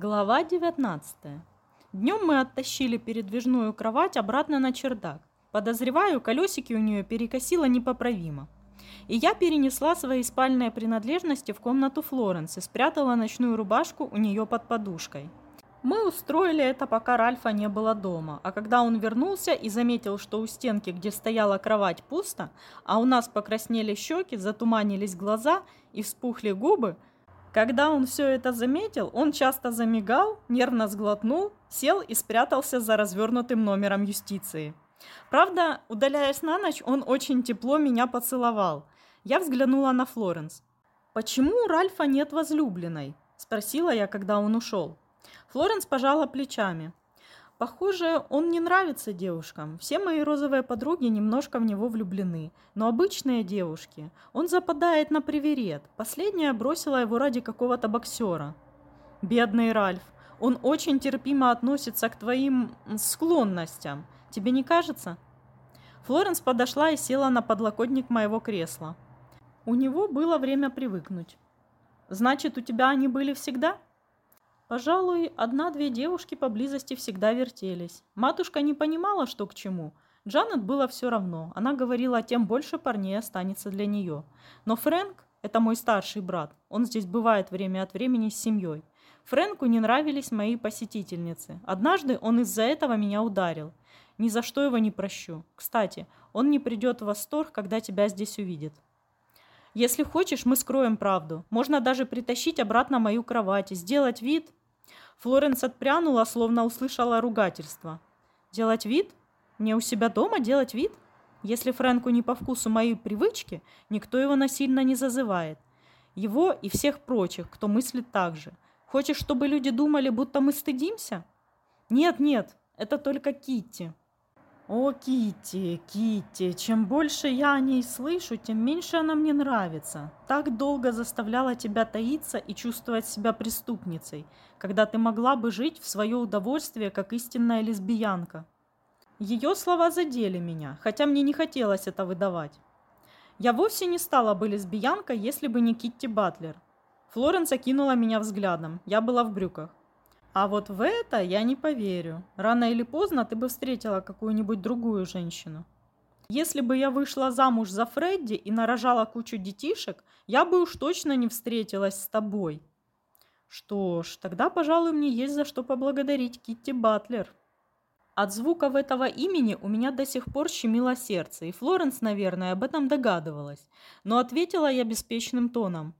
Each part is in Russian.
Глава 19. Днем мы оттащили передвижную кровать обратно на чердак. Подозреваю, колесики у нее перекосило непоправимо. И я перенесла свои спальные принадлежности в комнату Флоренс и спрятала ночную рубашку у нее под подушкой. Мы устроили это, пока Ральфа не было дома, а когда он вернулся и заметил, что у стенки, где стояла кровать, пусто, а у нас покраснели щеки, затуманились глаза и вспухли губы, когда он все это заметил, он часто замигал, нервно сглотнул, сел и спрятался за развернутым номером юстиции. Правда, удаляясь на ночь, он очень тепло меня поцеловал. Я взглянула на Флоренс. «Почему у Ральфа нет возлюбленной?» – спросила я, когда он ушел. Флоренс пожала плечами. Похоже, он не нравится девушкам. Все мои розовые подруги немножко в него влюблены. Но обычные девушки. Он западает на приверед. Последняя бросила его ради какого-то боксера. Бедный Ральф. Он очень терпимо относится к твоим склонностям. Тебе не кажется? Флоренс подошла и села на подлокотник моего кресла. У него было время привыкнуть. Значит, у тебя они были всегда? Пожалуй, одна-две девушки поблизости всегда вертелись. Матушка не понимала, что к чему. Джанет было все равно. Она говорила, тем больше парней останется для нее. Но Фрэнк, это мой старший брат, он здесь бывает время от времени с семьей. Фрэнку не нравились мои посетительницы. Однажды он из-за этого меня ударил. Ни за что его не прощу. Кстати, он не придет в восторг, когда тебя здесь увидит. Если хочешь, мы скроем правду. Можно даже притащить обратно мою кровать и сделать вид, Флоренс отпрянула, словно услышала ругательство. «Делать вид? Мне у себя дома делать вид? Если Фрэнку не по вкусу мои привычки, никто его насильно не зазывает. Его и всех прочих, кто мыслит так же. Хочешь, чтобы люди думали, будто мы стыдимся? Нет, нет, это только Китти. О, Кити, Кити, чем больше я о ней слышу, тем меньше она мне нравится. Так долго заставляла тебя таиться и чувствовать себя преступницей, когда ты могла бы жить в свое удовольствие, как истинная лесбиянка. Ее слова задели меня, хотя мне не хотелось это выдавать. Я вовсе не стала бы лесбиянкой, если бы не Китти Батлер. Флоренс окинула меня взглядом. Я была в брюках. А вот в это я не поверю. Рано или поздно ты бы встретила какую-нибудь другую женщину. Если бы я вышла замуж за Фредди и нарожала кучу детишек, я бы уж точно не встретилась с тобой. Что ж, тогда, пожалуй, мне есть за что поблагодарить Китти Батлер. От звуков этого имени у меня до сих пор щемило сердце, и Флоренс, наверное, об этом догадывалась. Но ответила я беспечным тоном.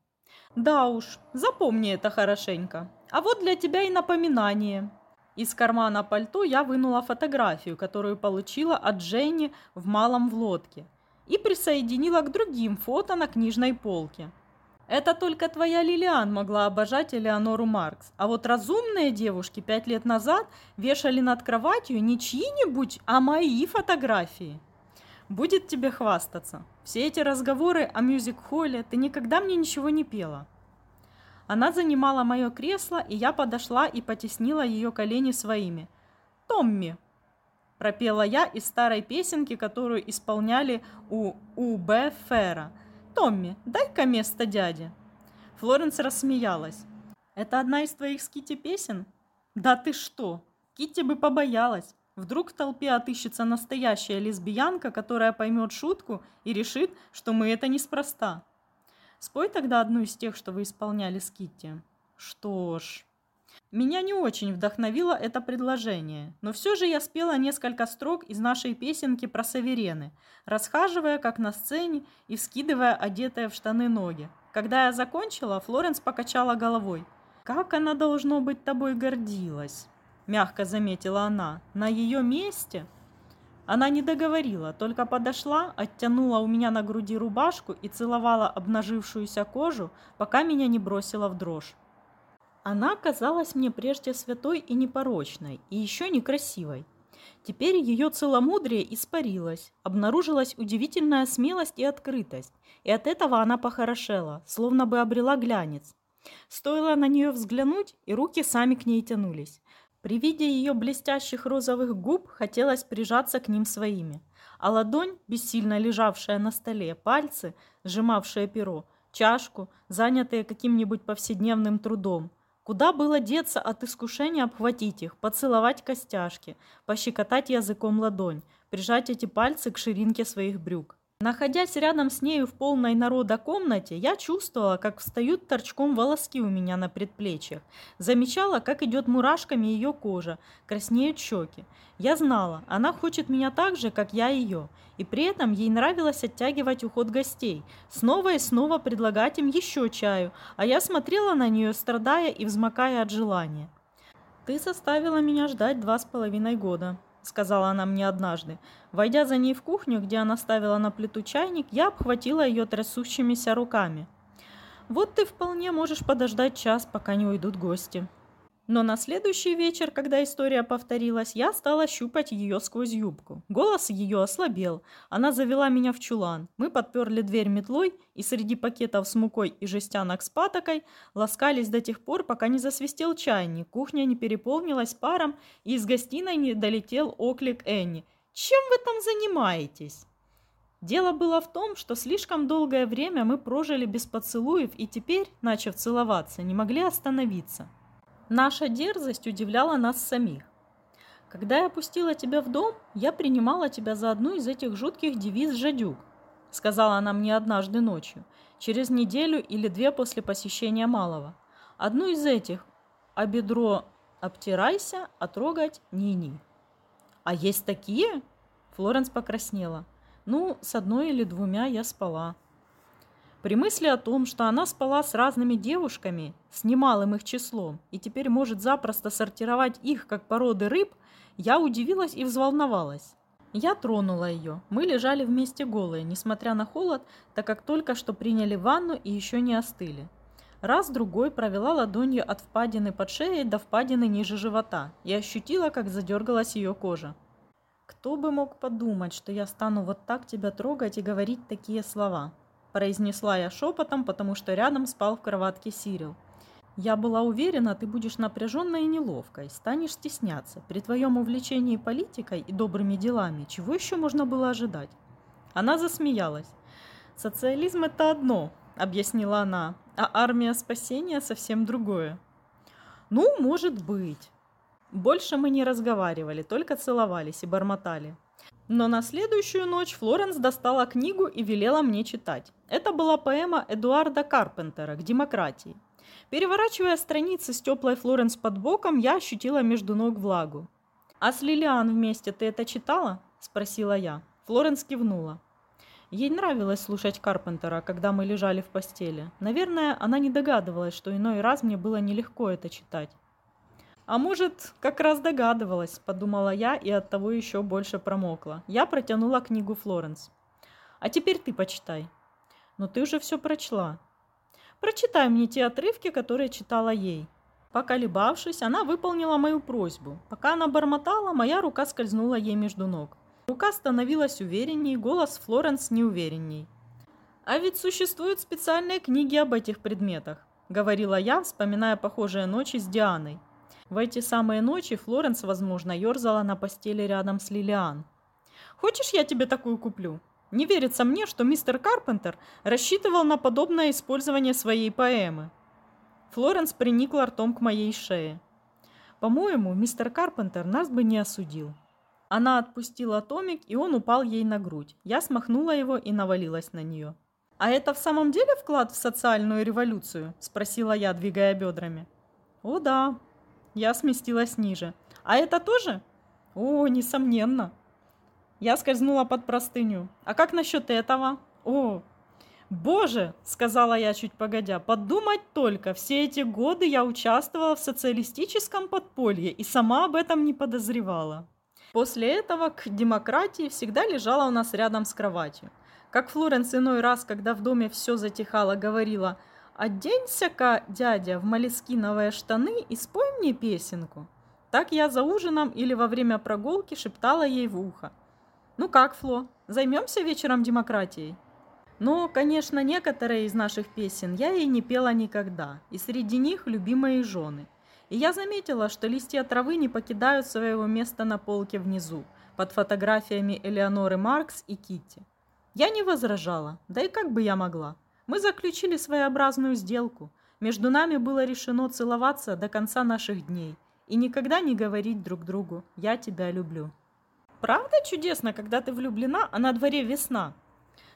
Да уж, запомни это хорошенько. А вот для тебя и напоминание. Из кармана пальто я вынула фотографию, которую получила от Дженни в малом в лодке, и присоединила к другим фото на книжной полке. Это только твоя Лилиан могла обожать Элеонору Маркс, а вот разумные девушки пять лет назад вешали над кроватью не чьи-нибудь, а мои фотографии. Будет тебе хвастаться. Все эти разговоры о мюзик-холле, ты никогда мне ничего не пела. Она занимала мое кресло, и я подошла и потеснила ее колени своими. «Томми!» – пропела я из старой песенки, которую исполняли у У.Б. Фера. «Томми, дай-ка место дяде!» Флоренс рассмеялась. «Это одна из твоих с Китти песен?» «Да ты что! Китти бы побоялась. Вдруг в толпе отыщется настоящая лесбиянка, которая поймет шутку и решит, что мы это неспроста. Спой тогда одну из тех, что вы исполняли с Китти. Что ж... Меня не очень вдохновило это предложение, но все же я спела несколько строк из нашей песенки про Саверены, расхаживая как на сцене и вскидывая одетые в штаны ноги. Когда я закончила, Флоренс покачала головой. «Как она, должно быть, тобой гордилась!» – мягко заметила она. «На ее месте она не договорила, только подошла, оттянула у меня на груди рубашку и целовала обнажившуюся кожу, пока меня не бросила в дрожь. Она казалась мне прежде святой и непорочной, и еще некрасивой. Теперь ее целомудрие испарилось, обнаружилась удивительная смелость и открытость, и от этого она похорошела, словно бы обрела глянец. Стоило на нее взглянуть, и руки сами к ней тянулись. При виде ее блестящих розовых губ хотелось прижаться к ним своими, а ладонь, бессильно лежавшая на столе, пальцы, сжимавшие перо, чашку, занятые каким-нибудь повседневным трудом, Куда было деться от искушения обхватить их, поцеловать костяшки, пощекотать языком ладонь, прижать эти пальцы к ширинке своих брюк. Находясь рядом с нею в полной народа комнате, я чувствовала, как встают торчком волоски у меня на предплечьях. Замечала, как идет мурашками ее кожа, краснеют щеки. Я знала, она хочет меня так же, как я ее. И при этом ей нравилось оттягивать уход гостей, снова и снова предлагать им еще чаю, а я смотрела на нее, страдая и взмокая от желания. «Ты составила меня ждать два с половиной года», — сказала она мне однажды. Войдя за ней в кухню, где она ставила на плиту чайник, я обхватила ее трясущимися руками. «Вот ты вполне можешь подождать час, пока не уйдут гости». Но на следующий вечер, когда история повторилась, я стала щупать ее сквозь юбку. Голос ее ослабел. Она завела меня в чулан. Мы подперли дверь метлой и среди пакетов с мукой и жестянок с патокой ласкались до тех пор, пока не засвистел чайник, кухня не переполнилась паром и из гостиной не долетел оклик Энни. «Чем вы там занимаетесь?» Дело было в том, что слишком долгое время мы прожили без поцелуев и теперь, начав целоваться, не могли остановиться. Наша дерзость удивляла нас самих. Когда я пустила тебя в дом, я принимала тебя за одну из этих жутких девиз «Жадюк», сказала она мне однажды ночью, через неделю или две после посещения Малого. Одну из этих, а бедро обтирайся, а трогать ни-ни. А есть такие? Флоренс покраснела. Ну, с одной или двумя я спала. При мысли о том, что она спала с разными девушками, с немалым их числом, и теперь может запросто сортировать их, как породы рыб, я удивилась и взволновалась. Я тронула ее. Мы лежали вместе голые, несмотря на холод, так как только что приняли ванну и еще не остыли. Раз-другой провела ладонью от впадины под шеей до впадины ниже живота и ощутила, как задергалась ее кожа. Кто бы мог подумать, что я стану вот так тебя трогать и говорить такие слова? произнесла я шепотом, потому что рядом спал в кроватке Сирил. Я была уверена, ты будешь напряженной и неловкой, станешь стесняться. При твоем увлечении политикой и добрыми делами, чего еще можно было ожидать? Она засмеялась. «Социализм – это одно», – объяснила она, – «а армия спасения – совсем другое». «Ну, может быть». Больше мы не разговаривали, только целовались и бормотали. Но на следующую ночь Флоренс достала книгу и велела мне читать. Это была поэма Эдуарда Карпентера «К демократии». Переворачивая страницы с теплой Флоренс под боком, я ощутила между ног влагу. «А с Лилиан вместе ты это читала?» – спросила я. Флоренс кивнула. Ей нравилось слушать Карпентера, когда мы лежали в постели. Наверное, она не догадывалась, что иной раз мне было нелегко это читать. А может, как раз догадывалась, подумала я и от того еще больше промокла. Я протянула книгу Флоренс. А теперь ты почитай. Но ты уже все прочла. Прочитай мне те отрывки, которые читала ей. Поколебавшись, она выполнила мою просьбу. Пока она бормотала, моя рука скользнула ей между ног. Рука становилась уверенней, голос Флоренс неуверенней. «А ведь существуют специальные книги об этих предметах», — говорила я, вспоминая похожие ночи с Дианой. В эти самые ночи Флоренс, возможно, ерзала на постели рядом с Лилиан. «Хочешь, я тебе такую куплю?» Не верится мне, что мистер Карпентер рассчитывал на подобное использование своей поэмы. Флоренс приникла ртом к моей шее. По-моему, мистер Карпентер нас бы не осудил. Она отпустила томик, и он упал ей на грудь. Я смахнула его и навалилась на нее. «А это в самом деле вклад в социальную революцию?» – спросила я, двигая бедрами. «О да», я сместилась ниже. А это тоже? О, несомненно. Я скользнула под простыню. А как насчет этого? О, Боже, сказала я чуть погодя, подумать только, все эти годы я участвовала в социалистическом подполье и сама об этом не подозревала. После этого к демократии всегда лежала у нас рядом с кроватью. Как Флоренс иной раз, когда в доме все затихало, говорила – «Оденься-ка, дядя, в молескиновые штаны и спой мне песенку». Так я за ужином или во время прогулки шептала ей в ухо. «Ну как, Фло, займемся вечером демократией?» Но, конечно, некоторые из наших песен я ей не пела никогда, и среди них любимые жены. И я заметила, что листья травы не покидают своего места на полке внизу, под фотографиями Элеоноры Маркс и Китти. Я не возражала, да и как бы я могла. Мы заключили своеобразную сделку. Между нами было решено целоваться до конца наших дней и никогда не говорить друг другу «я тебя люблю». «Правда чудесно, когда ты влюблена, а на дворе весна?»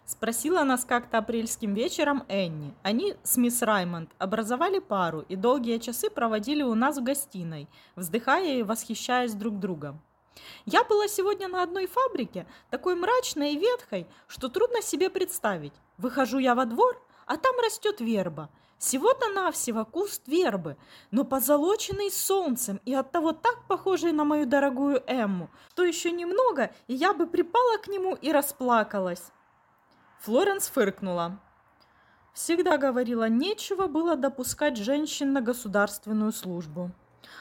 Спросила нас как-то апрельским вечером Энни. Они с мисс Раймонд образовали пару и долгие часы проводили у нас в гостиной, вздыхая и восхищаясь друг другом. Я была сегодня на одной фабрике, такой мрачной и ветхой, что трудно себе представить. Выхожу я во двор, а там растет верба. Всего-то навсего куст вербы, но позолоченный солнцем и оттого так похожий на мою дорогую Эмму, что еще немного, и я бы припала к нему и расплакалась. Флоренс фыркнула. Всегда говорила, нечего было допускать женщин на государственную службу.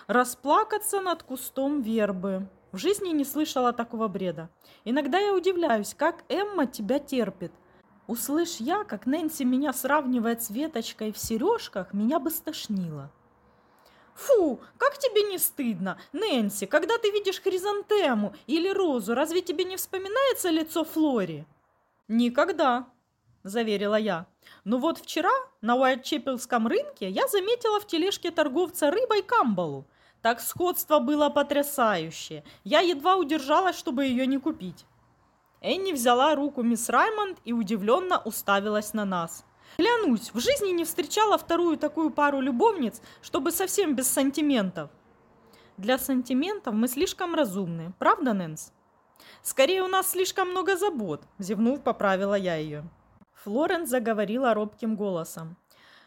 Расплакаться над кустом вербы. В жизни не слышала такого бреда. Иногда я удивляюсь, как Эмма тебя терпит. Услышь я, как Нэнси меня сравнивает с веточкой в сережках, меня бы стошнило. Фу, как тебе не стыдно, Нэнси, когда ты видишь хризантему или розу, разве тебе не вспоминается лицо Флори? «Никогда», – заверила я. «Ну вот вчера на Уайтчепелском рынке я заметила в тележке торговца рыбой камбалу. Так сходство было потрясающее. Я едва удержалась, чтобы ее не купить». Энни взяла руку мисс Раймонд и удивленно уставилась на нас. Клянусь, в жизни не встречала вторую такую пару любовниц, чтобы совсем без сантиментов. Для сантиментов мы слишком разумны, правда, Нэнс? Скорее, у нас слишком много забот, зевнув, поправила я ее. Флоренс заговорила робким голосом.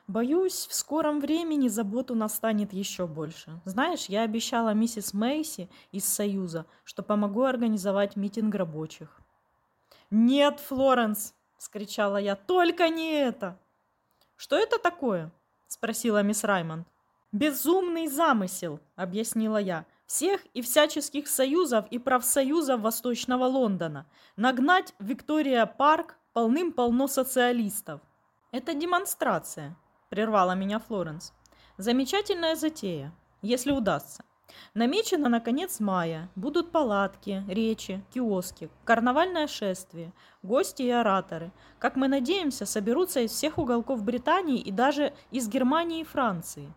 Боюсь, в скором времени забот у нас станет еще больше. Знаешь, я обещала миссис Мейси из Союза, что помогу организовать митинг рабочих. «Нет, Флоренс!» – скричала я. «Только не это!» «Что это такое?» – спросила мисс Раймонд. «Безумный замысел», – объяснила я всех и всяческих союзов и профсоюзов Восточного Лондона, нагнать Виктория Парк полным-полно социалистов. Это демонстрация, прервала меня Флоренс. Замечательная затея, если удастся. Намечено на конец мая. Будут палатки, речи, киоски, карнавальное шествие, гости и ораторы. Как мы надеемся, соберутся из всех уголков Британии и даже из Германии и Франции.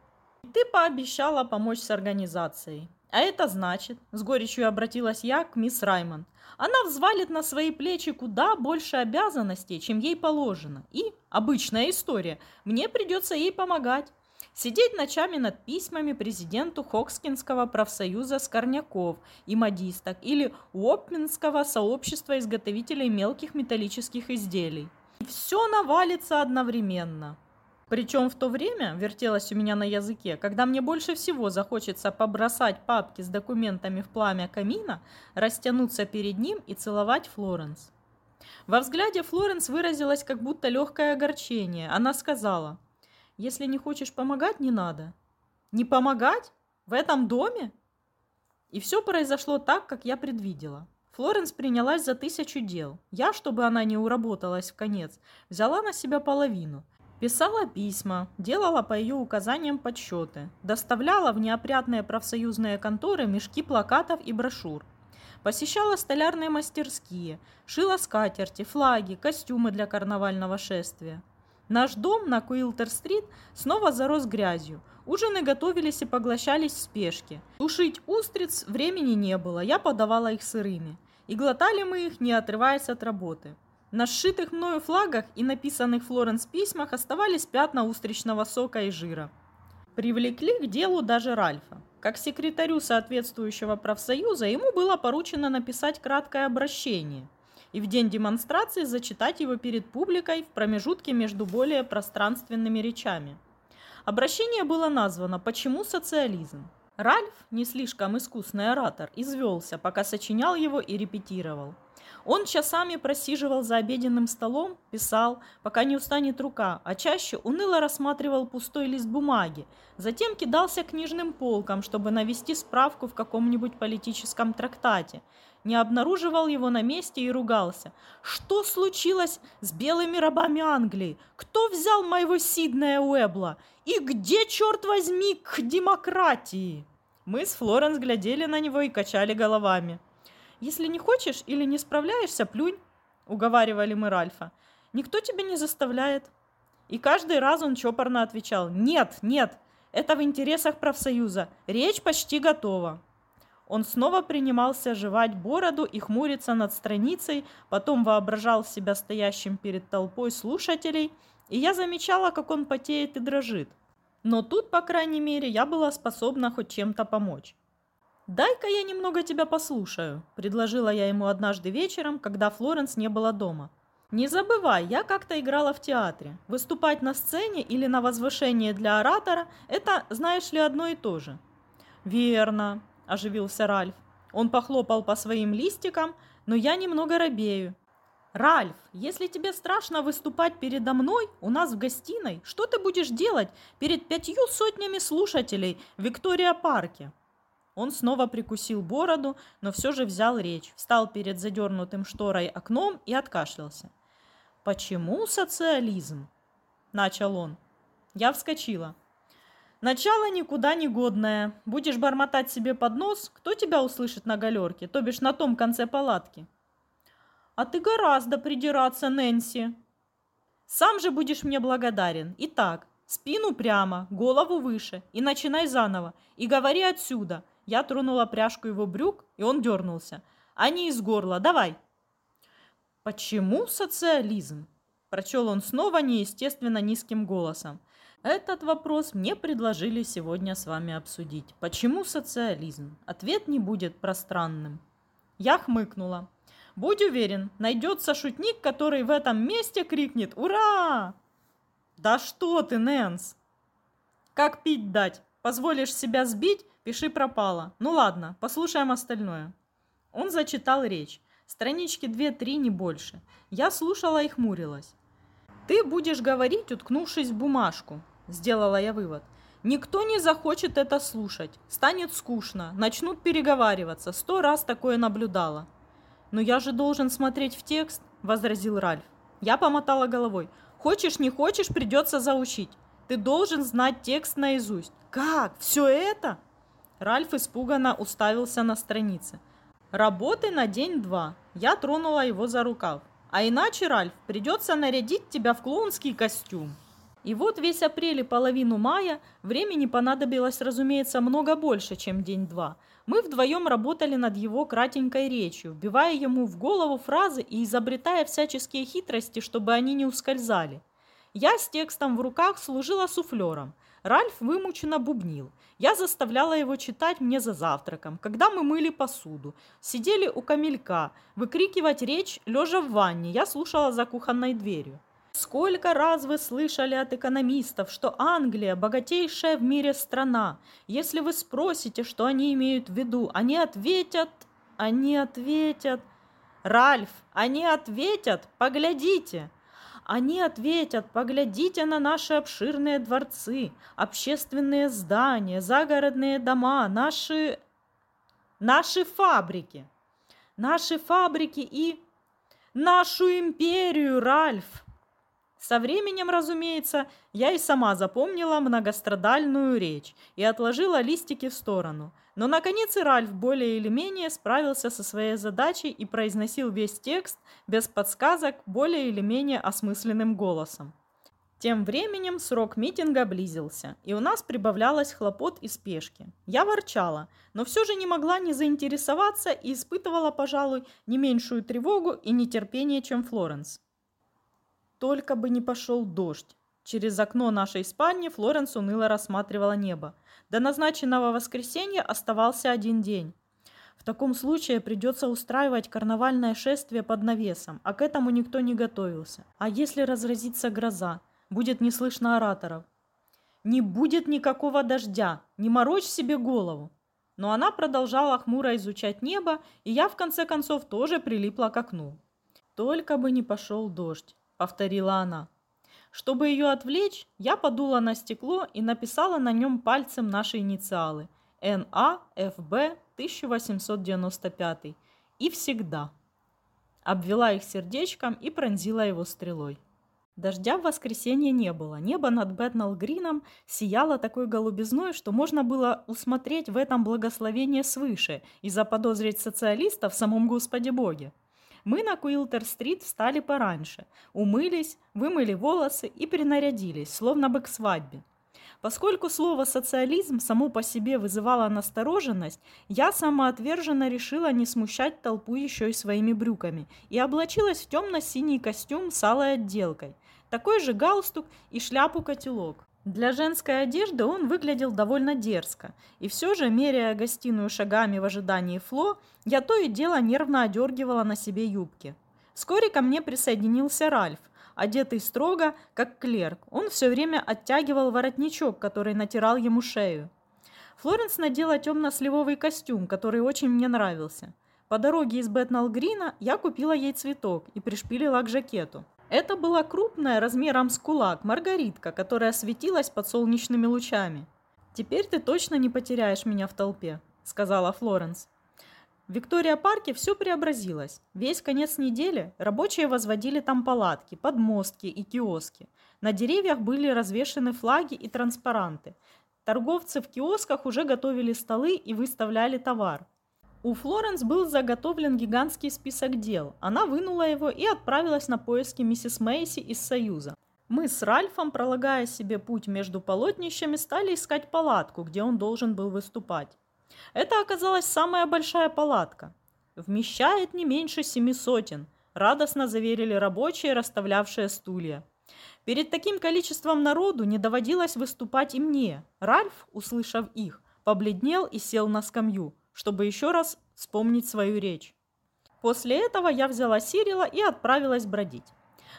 Ты пообещала помочь с организацией. А это значит, с горечью обратилась я к мисс Раймонд, она взвалит на свои плечи куда больше обязанностей, чем ей положено. И, обычная история, мне придется ей помогать. Сидеть ночами над письмами президенту Хокскинского профсоюза скорняков и модисток или Уопминского сообщества изготовителей мелких металлических изделий. И все навалится одновременно. Причем в то время, вертелось у меня на языке, когда мне больше всего захочется побросать папки с документами в пламя камина, растянуться перед ним и целовать Флоренс. Во взгляде Флоренс выразилось как будто легкое огорчение. Она сказала, «Если не хочешь помогать, не надо». «Не помогать? В этом доме?» И все произошло так, как я предвидела. Флоренс принялась за тысячу дел. Я, чтобы она не уработалась в конец, взяла на себя половину – Писала письма, делала по ее указаниям подсчеты, доставляла в неопрятные профсоюзные конторы мешки плакатов и брошюр. Посещала столярные мастерские, шила скатерти, флаги, костюмы для карнавального шествия. Наш дом на Куилтер-стрит снова зарос грязью. Ужины готовились и поглощались в спешке. Тушить устриц времени не было, я подавала их сырыми. И глотали мы их, не отрываясь от работы. На сшитых мною флагах и написанных Флоренс письмах оставались пятна устричного сока и жира. Привлекли к делу даже Ральфа. Как секретарю соответствующего профсоюза ему было поручено написать краткое обращение и в день демонстрации зачитать его перед публикой в промежутке между более пространственными речами. Обращение было названо «Почему социализм?». Ральф, не слишком искусный оратор, извелся, пока сочинял его и репетировал – он часами просиживал за обеденным столом, писал, пока не устанет рука, а чаще уныло рассматривал пустой лист бумаги, затем кидался книжным полкам, чтобы навести справку в каком-нибудь политическом трактате, не обнаруживал его на месте и ругался. Что случилось с белыми рабами Англии? Кто взял моего Сиднея Уэбла? И где, черт возьми, к демократии? Мы с Флоренс глядели на него и качали головами. Если не хочешь или не справляешься, плюнь, уговаривали мы Ральфа. Никто тебя не заставляет. И каждый раз он чопорно отвечал «Нет, нет, это в интересах профсоюза, речь почти готова». Он снова принимался жевать бороду и хмуриться над страницей, потом воображал себя стоящим перед толпой слушателей, и я замечала, как он потеет и дрожит. Но тут, по крайней мере, я была способна хоть чем-то помочь. «Дай-ка я немного тебя послушаю», – предложила я ему однажды вечером, когда Флоренс не была дома. «Не забывай, я как-то играла в театре. Выступать на сцене или на возвышении для оратора – это, знаешь ли, одно и то же». «Верно», – оживился Ральф. Он похлопал по своим листикам, но я немного робею. «Ральф, если тебе страшно выступать передо мной, у нас в гостиной, что ты будешь делать перед пятью сотнями слушателей в Виктория-парке?» Он снова прикусил бороду, но все же взял речь, встал перед задернутым шторой окном и откашлялся. «Почему социализм?» – начал он. Я вскочила. «Начало никуда не годное. Будешь бормотать себе под нос, кто тебя услышит на галерке, то бишь на том конце палатки?» «А ты гораздо придираться, Нэнси!» «Сам же будешь мне благодарен. Итак, спину прямо, голову выше, и начинай заново, и говори отсюда – я тронула пряжку его брюк, и он дернулся. А не из горла. Давай. Почему социализм? Прочел он снова неестественно низким голосом. Этот вопрос мне предложили сегодня с вами обсудить. Почему социализм? Ответ не будет пространным. Я хмыкнула. Будь уверен, найдется шутник, который в этом месте крикнет «Ура!» Да что ты, Нэнс! Как пить дать? Позволишь себя сбить, Пиши пропало. Ну ладно, послушаем остальное. Он зачитал речь. Странички 2-3, не больше. Я слушала и хмурилась. Ты будешь говорить, уткнувшись в бумажку, сделала я вывод. Никто не захочет это слушать. Станет скучно. Начнут переговариваться. Сто раз такое наблюдала. Но я же должен смотреть в текст, возразил Ральф. Я помотала головой. Хочешь, не хочешь, придется заучить. Ты должен знать текст наизусть. Как? Все это? Ральф испуганно уставился на страницы. «Работы на день-два». Я тронула его за рукав. «А иначе, Ральф, придется нарядить тебя в клоунский костюм». И вот весь апрель и половину мая времени понадобилось, разумеется, много больше, чем день-два. Мы вдвоем работали над его кратенькой речью, вбивая ему в голову фразы и изобретая всяческие хитрости, чтобы они не ускользали. Я с текстом в руках служила суфлером. Ральф вымученно бубнил. Я заставляла его читать мне за завтраком, когда мы мыли посуду, сидели у камелька, выкрикивать речь, лежа в ванне, я слушала за кухонной дверью. Сколько раз вы слышали от экономистов, что Англия – богатейшая в мире страна? Если вы спросите, что они имеют в виду, они ответят, они ответят. Ральф, они ответят, поглядите. Они ответят, поглядите на наши обширные дворцы, общественные здания, загородные дома, наши... наши фабрики. Наши фабрики и... нашу империю, Ральф. Со временем, разумеется, я и сама запомнила многострадальную речь и отложила листики в сторону. Но, наконец, и Ральф более или менее справился со своей задачей и произносил весь текст без подсказок более или менее осмысленным голосом. Тем временем срок митинга близился, и у нас прибавлялось хлопот и спешки. Я ворчала, но все же не могла не заинтересоваться и испытывала, пожалуй, не меньшую тревогу и нетерпение, чем Флоренс. Только бы не пошел дождь. Через окно нашей спальни Флоренс уныло рассматривала небо. До назначенного воскресенья оставался один день. В таком случае придется устраивать карнавальное шествие под навесом, а к этому никто не готовился. А если разразится гроза? Будет не слышно ораторов. Не будет никакого дождя, не морочь себе голову. Но она продолжала хмуро изучать небо, и я в конце концов тоже прилипла к окну. Только бы не пошел дождь. — повторила она. Чтобы ее отвлечь, я подула на стекло и написала на нем пальцем наши инициалы НАФБ 1895 и всегда. Обвела их сердечком и пронзила его стрелой. Дождя в воскресенье не было. Небо над Бэтнал-Грином сияло такой голубизной, что можно было усмотреть в этом благословение свыше и заподозрить социалистов в самом Господе Боге. Мы на Куилтер-стрит встали пораньше, умылись, вымыли волосы и принарядились, словно бы к свадьбе. Поскольку слово «социализм» само по себе вызывало настороженность, я самоотверженно решила не смущать толпу еще и своими брюками и облачилась в темно-синий костюм с алой отделкой, такой же галстук и шляпу-котелок. Для женской одежды он выглядел довольно дерзко, и все же, меряя гостиную шагами в ожидании Фло, я то и дело нервно одергивала на себе юбки. Вскоре ко мне присоединился Ральф, одетый строго, как клерк. Он все время оттягивал воротничок, который натирал ему шею. Флоренс надела темно-сливовый костюм, который очень мне нравился. По дороге из Бэтнал-Грина я купила ей цветок и пришпилила к жакету. Это была крупная, размером с кулак, маргаритка, которая светилась под солнечными лучами. «Теперь ты точно не потеряешь меня в толпе», — сказала Флоренс. В Виктория-парке все преобразилось. Весь конец недели рабочие возводили там палатки, подмостки и киоски. На деревьях были развешаны флаги и транспаранты. Торговцы в киосках уже готовили столы и выставляли товар. У Флоренс был заготовлен гигантский список дел. Она вынула его и отправилась на поиски миссис Мейси из Союза. Мы с Ральфом, пролагая себе путь между полотнищами, стали искать палатку, где он должен был выступать. Это оказалась самая большая палатка. Вмещает не меньше семи сотен, радостно заверили рабочие, расставлявшие стулья. Перед таким количеством народу не доводилось выступать и мне. Ральф, услышав их, побледнел и сел на скамью – чтобы еще раз вспомнить свою речь. После этого я взяла Сирила и отправилась бродить.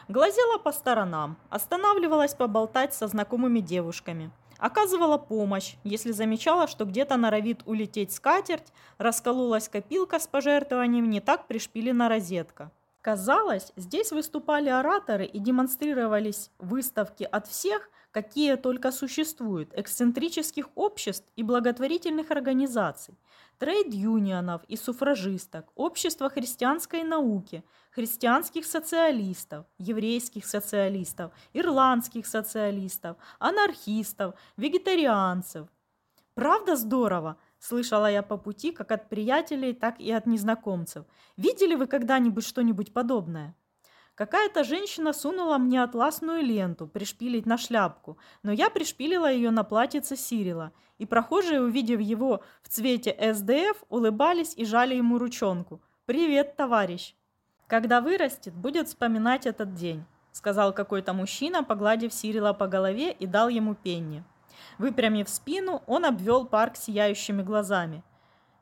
Глазела по сторонам, останавливалась поболтать со знакомыми девушками, оказывала помощь, если замечала, что где-то норовит улететь скатерть, раскололась копилка с пожертвованием, не так пришпилена розетка. Казалось, здесь выступали ораторы и демонстрировались выставки от всех, какие только существуют, эксцентрических обществ и благотворительных организаций – трейд-юнионов и суфражисток, общества христианской науки, христианских социалистов, еврейских социалистов, ирландских социалистов, анархистов, вегетарианцев. Правда здорово? Слышала я по пути как от приятелей, так и от незнакомцев. Видели вы когда-нибудь что-нибудь подобное? Какая-то женщина сунула мне атласную ленту пришпилить на шляпку, но я пришпилила ее на платьице Сирила, и прохожие, увидев его в цвете СДФ, улыбались и жали ему ручонку. «Привет, товарищ!» «Когда вырастет, будет вспоминать этот день», — сказал какой-то мужчина, погладив Сирила по голове и дал ему пенни. Выпрямив спину, он обвел парк сияющими глазами.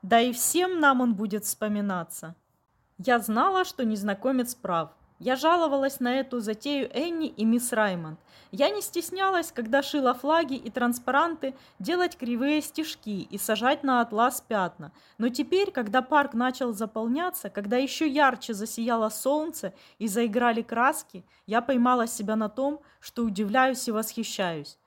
«Да и всем нам он будет вспоминаться!» Я знала, что незнакомец прав. Я жаловалась на эту затею Энни и мисс Раймонд. Я не стеснялась, когда шила флаги и транспаранты, делать кривые стежки и сажать на атлас пятна. Но теперь, когда парк начал заполняться, когда еще ярче засияло солнце и заиграли краски, я поймала себя на том, что удивляюсь и восхищаюсь.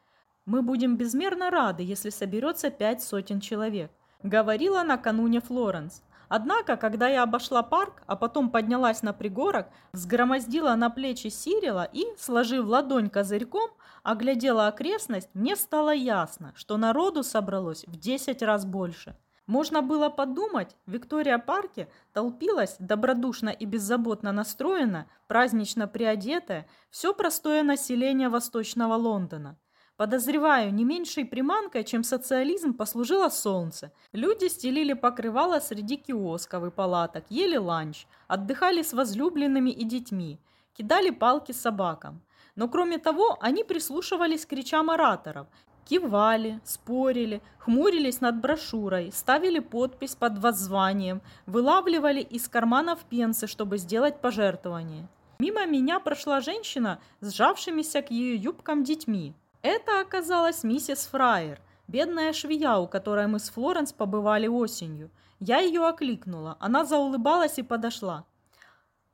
Мы будем безмерно рады, если соберется пять сотен человек, говорила накануне Флоренс. Однако, когда я обошла парк, а потом поднялась на пригорок, взгромоздила на плечи Сирила и, сложив ладонь козырьком, оглядела окрестность, мне стало ясно, что народу собралось в 10 раз больше. Можно было подумать, в Виктория-парке толпилась, добродушно и беззаботно настроена, празднично приодетая, все простое население Восточного Лондона – Подозреваю, не меньшей приманкой, чем социализм, послужило солнце. Люди стелили покрывало среди киосков и палаток, ели ланч, отдыхали с возлюбленными и детьми, кидали палки собакам. Но кроме того, они прислушивались к речам ораторов, кивали, спорили, хмурились над брошюрой, ставили подпись под воззванием, вылавливали из карманов пенсы, чтобы сделать пожертвование. Мимо меня прошла женщина с сжавшимися к ее юбкам детьми. Это оказалась миссис Фраер, бедная швея, у которой мы с Флоренс побывали осенью. Я ее окликнула, она заулыбалась и подошла.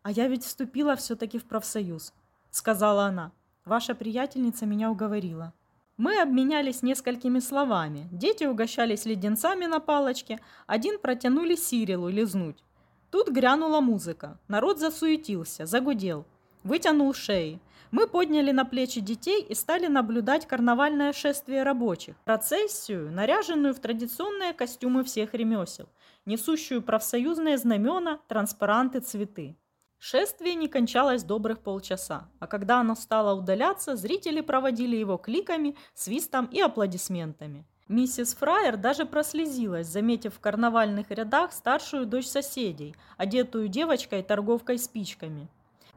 «А я ведь вступила все-таки в профсоюз», — сказала она. «Ваша приятельница меня уговорила». Мы обменялись несколькими словами. Дети угощались леденцами на палочке, один протянули Сирилу лизнуть. Тут грянула музыка. Народ засуетился, загудел, вытянул шеи. Мы подняли на плечи детей и стали наблюдать карнавальное шествие рабочих, процессию, наряженную в традиционные костюмы всех ремесел, несущую профсоюзные знамена, транспаранты, цветы. Шествие не кончалось добрых полчаса, а когда оно стало удаляться, зрители проводили его кликами, свистом и аплодисментами. Миссис Фраер даже прослезилась, заметив в карнавальных рядах старшую дочь соседей, одетую девочкой-торговкой спичками.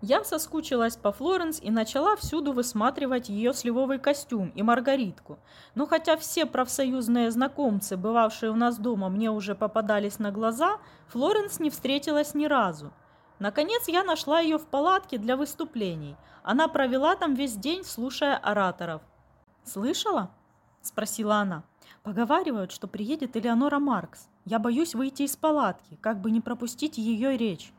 Я соскучилась по Флоренс и начала всюду высматривать ее сливовый костюм и Маргаритку. Но хотя все профсоюзные знакомцы, бывавшие у нас дома, мне уже попадались на глаза, Флоренс не встретилась ни разу. Наконец я нашла ее в палатке для выступлений. Она провела там весь день, слушая ораторов. «Слышала?» – спросила она. «Поговаривают, что приедет Элеонора Маркс. Я боюсь выйти из палатки, как бы не пропустить ее речь».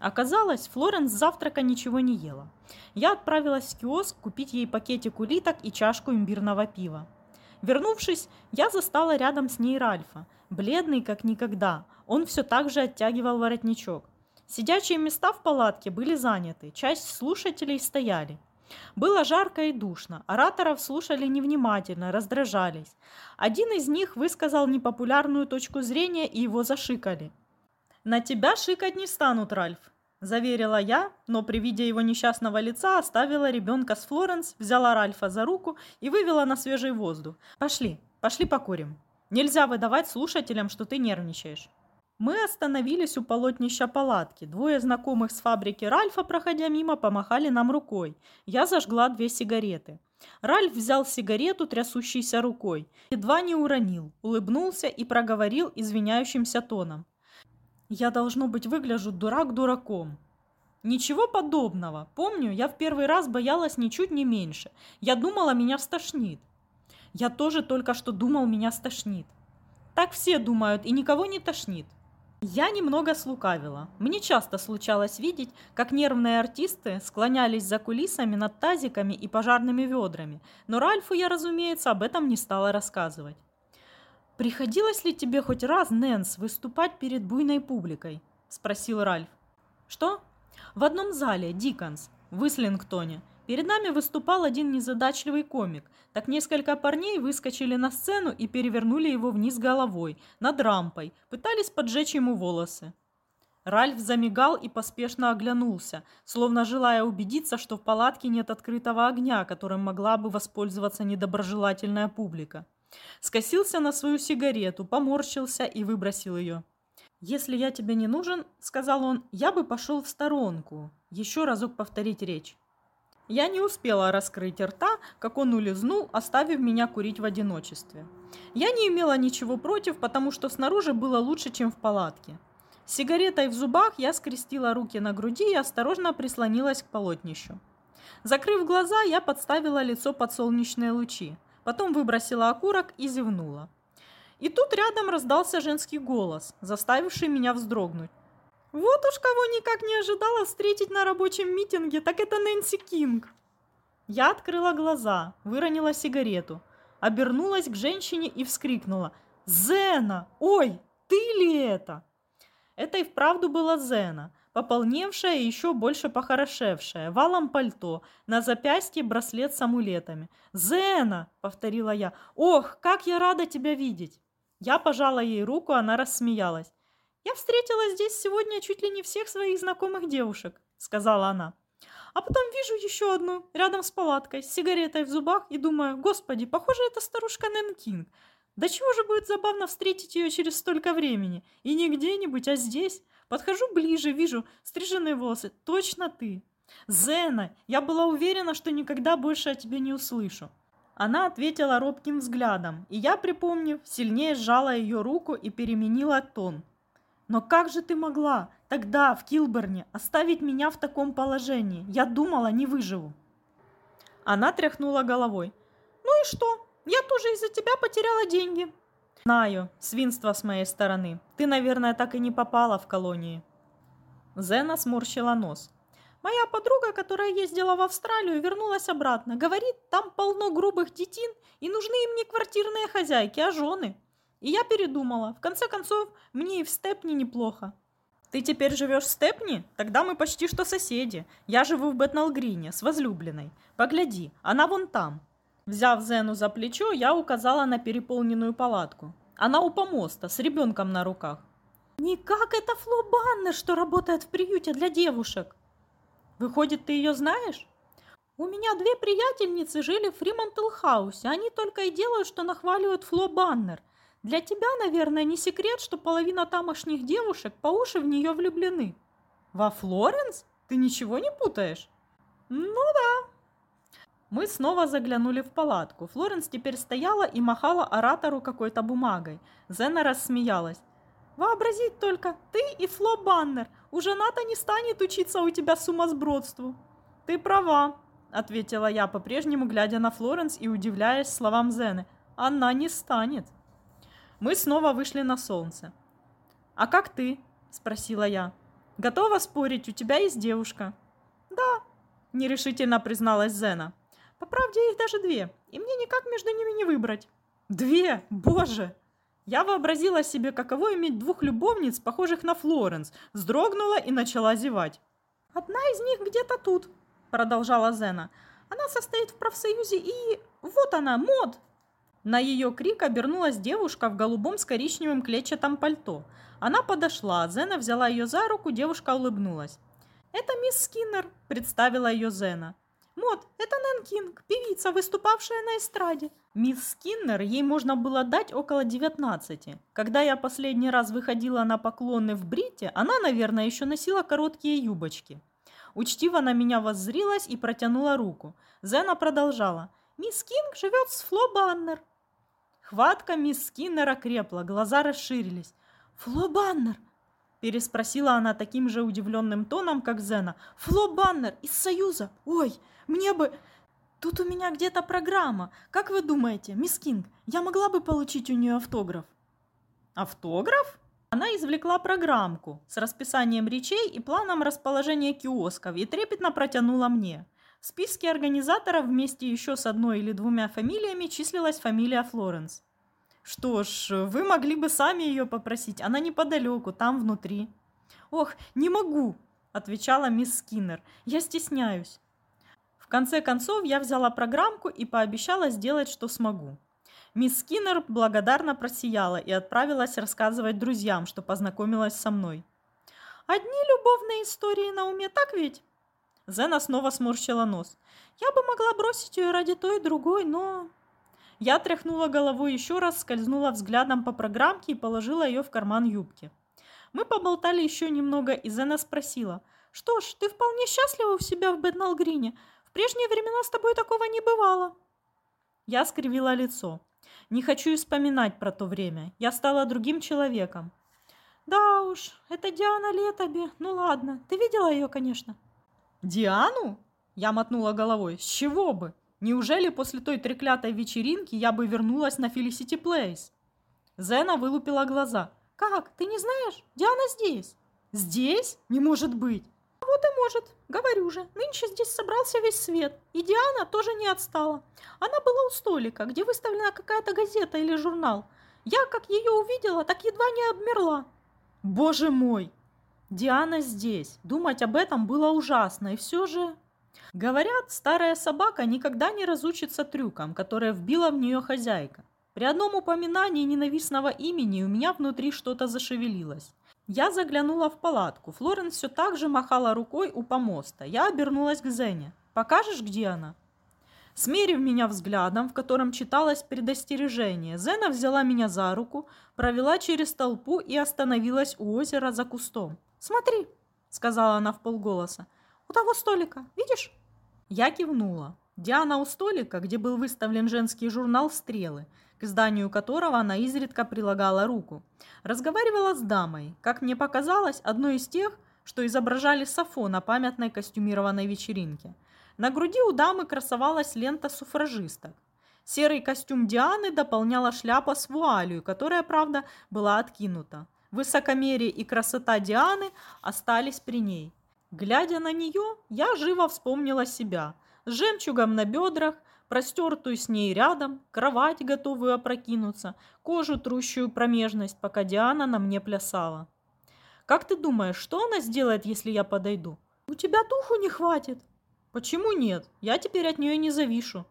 Оказалось, Флоренс завтрака ничего не ела. Я отправилась в киоск купить ей пакетик улиток и чашку имбирного пива. Вернувшись, я застала рядом с ней Ральфа, бледный как никогда. Он все так же оттягивал воротничок. Сидячие места в палатке были заняты, часть слушателей стояли. Было жарко и душно, ораторов слушали невнимательно, раздражались. Один из них высказал непопулярную точку зрения и его зашикали. «На тебя шикать не станут, Ральф», – заверила я, но при виде его несчастного лица оставила ребенка с Флоренс, взяла Ральфа за руку и вывела на свежий воздух. «Пошли, пошли покурим. Нельзя выдавать слушателям, что ты нервничаешь». Мы остановились у полотнища палатки. Двое знакомых с фабрики Ральфа, проходя мимо, помахали нам рукой. Я зажгла две сигареты. Ральф взял сигарету трясущейся рукой, едва не уронил, улыбнулся и проговорил извиняющимся тоном. «Я, должно быть, выгляжу дурак дураком». «Ничего подобного. Помню, я в первый раз боялась ничуть не меньше. Я думала, меня стошнит». «Я тоже только что думал, меня стошнит». «Так все думают, и никого не тошнит». Я немного слукавила. Мне часто случалось видеть, как нервные артисты склонялись за кулисами над тазиками и пожарными ведрами, но Ральфу я, разумеется, об этом не стала рассказывать. «Приходилось ли тебе хоть раз, Нэнс, выступать перед буйной публикой?» – спросил Ральф. «Что?» «В одном зале, Диконс, в Ислингтоне. Перед нами выступал один незадачливый комик. Так несколько парней выскочили на сцену и перевернули его вниз головой, над рампой, пытались поджечь ему волосы. Ральф замигал и поспешно оглянулся, словно желая убедиться, что в палатке нет открытого огня, которым могла бы воспользоваться недоброжелательная публика. Скосился на свою сигарету, поморщился и выбросил ее. «Если я тебе не нужен, — сказал он, — я бы пошел в сторонку. Еще разок повторить речь». Я не успела раскрыть рта, как он улизнул, оставив меня курить в одиночестве. Я не имела ничего против, потому что снаружи было лучше, чем в палатке. С сигаретой в зубах я скрестила руки на груди и осторожно прислонилась к полотнищу. Закрыв глаза, я подставила лицо под солнечные лучи. Потом выбросила окурок и зевнула. И тут рядом раздался женский голос, заставивший меня вздрогнуть. Вот уж кого никак не ожидала встретить на рабочем митинге, так это Нэнси Кинг. Я открыла глаза, выронила сигарету, обернулась к женщине и вскрикнула. «Зена! Ой, ты ли это?» Это и вправду была Зена, пополневшая и еще больше похорошевшая, валом пальто, на запястье браслет с амулетами. «Зена!» — повторила я. «Ох, как я рада тебя видеть!» Я пожала ей руку, она рассмеялась. «Я встретила здесь сегодня чуть ли не всех своих знакомых девушек», — сказала она. «А потом вижу еще одну, рядом с палаткой, с сигаретой в зубах, и думаю, господи, похоже, это старушка Нэн Кинг. Да чего же будет забавно встретить ее через столько времени? И не где-нибудь, а здесь. Подхожу ближе, вижу стриженные волосы. Точно ты. Зена, я была уверена, что никогда больше о тебе не услышу. Она ответила робким взглядом, и я, припомнив, сильнее сжала ее руку и переменила тон. Но как же ты могла тогда, в Килберне, оставить меня в таком положении? Я думала, не выживу. Она тряхнула головой. Ну и что? Я тоже из-за тебя потеряла деньги. Знаю, свинство с моей стороны. Ты, наверное, так и не попала в колонии. Зена сморщила нос. Моя подруга, которая ездила в Австралию, вернулась обратно. Говорит, там полно грубых детин, и нужны им не квартирные хозяйки, а жены. И я передумала. В конце концов, мне и в Степни неплохо. Ты теперь живешь в Степни? Тогда мы почти что соседи. Я живу в Бетналгрине с возлюбленной. Погляди, она вон там. Взяв Зену за плечо, я указала на переполненную палатку. Она у помоста, с ребенком на руках. Никак это Фло Баннер, что работает в приюте для девушек. Выходит, ты ее знаешь? У меня две приятельницы жили в Фримонтл-хаусе. Они только и делают, что нахваливают Фло Баннер. Для тебя, наверное, не секрет, что половина тамошних девушек по уши в нее влюблены. Во Флоренс? Ты ничего не путаешь? Ну да. Мы снова заглянули в палатку. Флоренс теперь стояла и махала оратору какой-то бумагой. Зена рассмеялась. Вообразить только, ты и Фло Баннер. Уже Ната не станет учиться у тебя сумасбродству. Ты права, ответила я, по-прежнему глядя на Флоренс и удивляясь словам Зены. Она не станет. Мы снова вышли на солнце. «А как ты?» – спросила я. «Готова спорить, у тебя есть девушка?» «Да», – нерешительно призналась Зена. «По правде их даже две, и мне никак между ними не выбрать». «Две? Боже!» Я вообразила себе, каково иметь двух любовниц, похожих на Флоренс, вздрогнула и начала зевать. «Одна из них где-то тут», – продолжала Зена. «Она состоит в профсоюзе и... вот она, мод!» На ее крик обернулась девушка в голубом с коричневым клетчатом пальто. Она подошла, Зена взяла ее за руку, девушка улыбнулась. «Это мисс Скиннер», – представила ее Зена. «Мод, это Нэн Кинг, певица, выступавшая на эстраде». Мисс Скиннер ей можно было дать около 19. Когда я последний раз выходила на поклоны в Брите, она, наверное, еще носила короткие юбочки. Учтиво на меня воззрилась и протянула руку. Зена продолжала. «Мисс Кинг живет с Фло Баннер. Хватка мисс Скиннера крепла, глаза расширились. «Фло Баннер!» – переспросила она таким же удивленным тоном, как Зена. «Фло Баннер из Союза! Ой, мне бы...» «Тут у меня где-то программа. Как вы думаете, мисс Кинг, я могла бы получить у нее автограф?» «Автограф?» Она извлекла программку с расписанием речей и планом расположения киосков и трепетно протянула мне. В списке организаторов вместе еще с одной или двумя фамилиями числилась фамилия Флоренс. Что ж, вы могли бы сами ее попросить, она неподалеку, там внутри. Ох, не могу, отвечала мисс Скиннер, я стесняюсь. Конце концов я взяла программку и пообещала сделать, что смогу. Мисс Скиннер благодарно просияла и отправилась рассказывать друзьям, что познакомилась со мной. «Одни любовные истории на уме, так ведь?» Зена снова сморщила нос. «Я бы могла бросить ее ради той и другой, но...» Я тряхнула головой еще раз, скользнула взглядом по программке и положила ее в карман юбки. Мы поболтали еще немного, и Зена спросила. «Что ж, ты вполне счастлива у себя в Бедналгрине. В прежние времена с тобой такого не бывало». Я скривила лицо. Не хочу вспоминать про то время. Я стала другим человеком. «Да уж, это Диана Летоби. Ну ладно, ты видела ее, конечно?» «Диану?» Я мотнула головой. «С чего бы? Неужели после той треклятой вечеринки я бы вернулась на Фелисити Плейс?» Зена вылупила глаза. «Как? Ты не знаешь? Диана здесь». «Здесь? Не может быть!» «А вот и может. Говорю же, нынче здесь собрался весь свет. И Диана тоже не отстала. Она была у столика, где выставлена какая-то газета или журнал. Я, как ее увидела, так едва не обмерла». «Боже мой!» Диана здесь. Думать об этом было ужасно, и все же... Говорят, старая собака никогда не разучится трюкам, которые вбила в нее хозяйка. При одном упоминании ненавистного имени у меня внутри что-то зашевелилось. Я заглянула в палатку. Флоренс все так же махала рукой у помоста. Я обернулась к Зене. «Покажешь, где она?» Смерив меня взглядом, в котором читалось предостережение, Зена взяла меня за руку, провела через толпу и остановилась у озера за кустом. «Смотри», — сказала она в полголоса, — «у того столика, видишь?» Я кивнула. Диана у столика, где был выставлен женский журнал «Стрелы», к изданию которого она изредка прилагала руку. Разговаривала с дамой, как мне показалось, одной из тех, что изображали Сафо на памятной костюмированной вечеринке. На груди у дамы красовалась лента суфражисток. Серый костюм Дианы дополняла шляпа с вуалью, которая, правда, была откинута. Высокомерие и красота Дианы остались при ней. Глядя на нее, я живо вспомнила себя. С жемчугом на бедрах, простертую с ней рядом, кровать, готовую опрокинуться, кожу, трущую промежность, пока Диана на мне плясала. «Как ты думаешь, что она сделает, если я подойду?» «У тебя духу не хватит». «Почему нет? Я теперь от нее не завишу».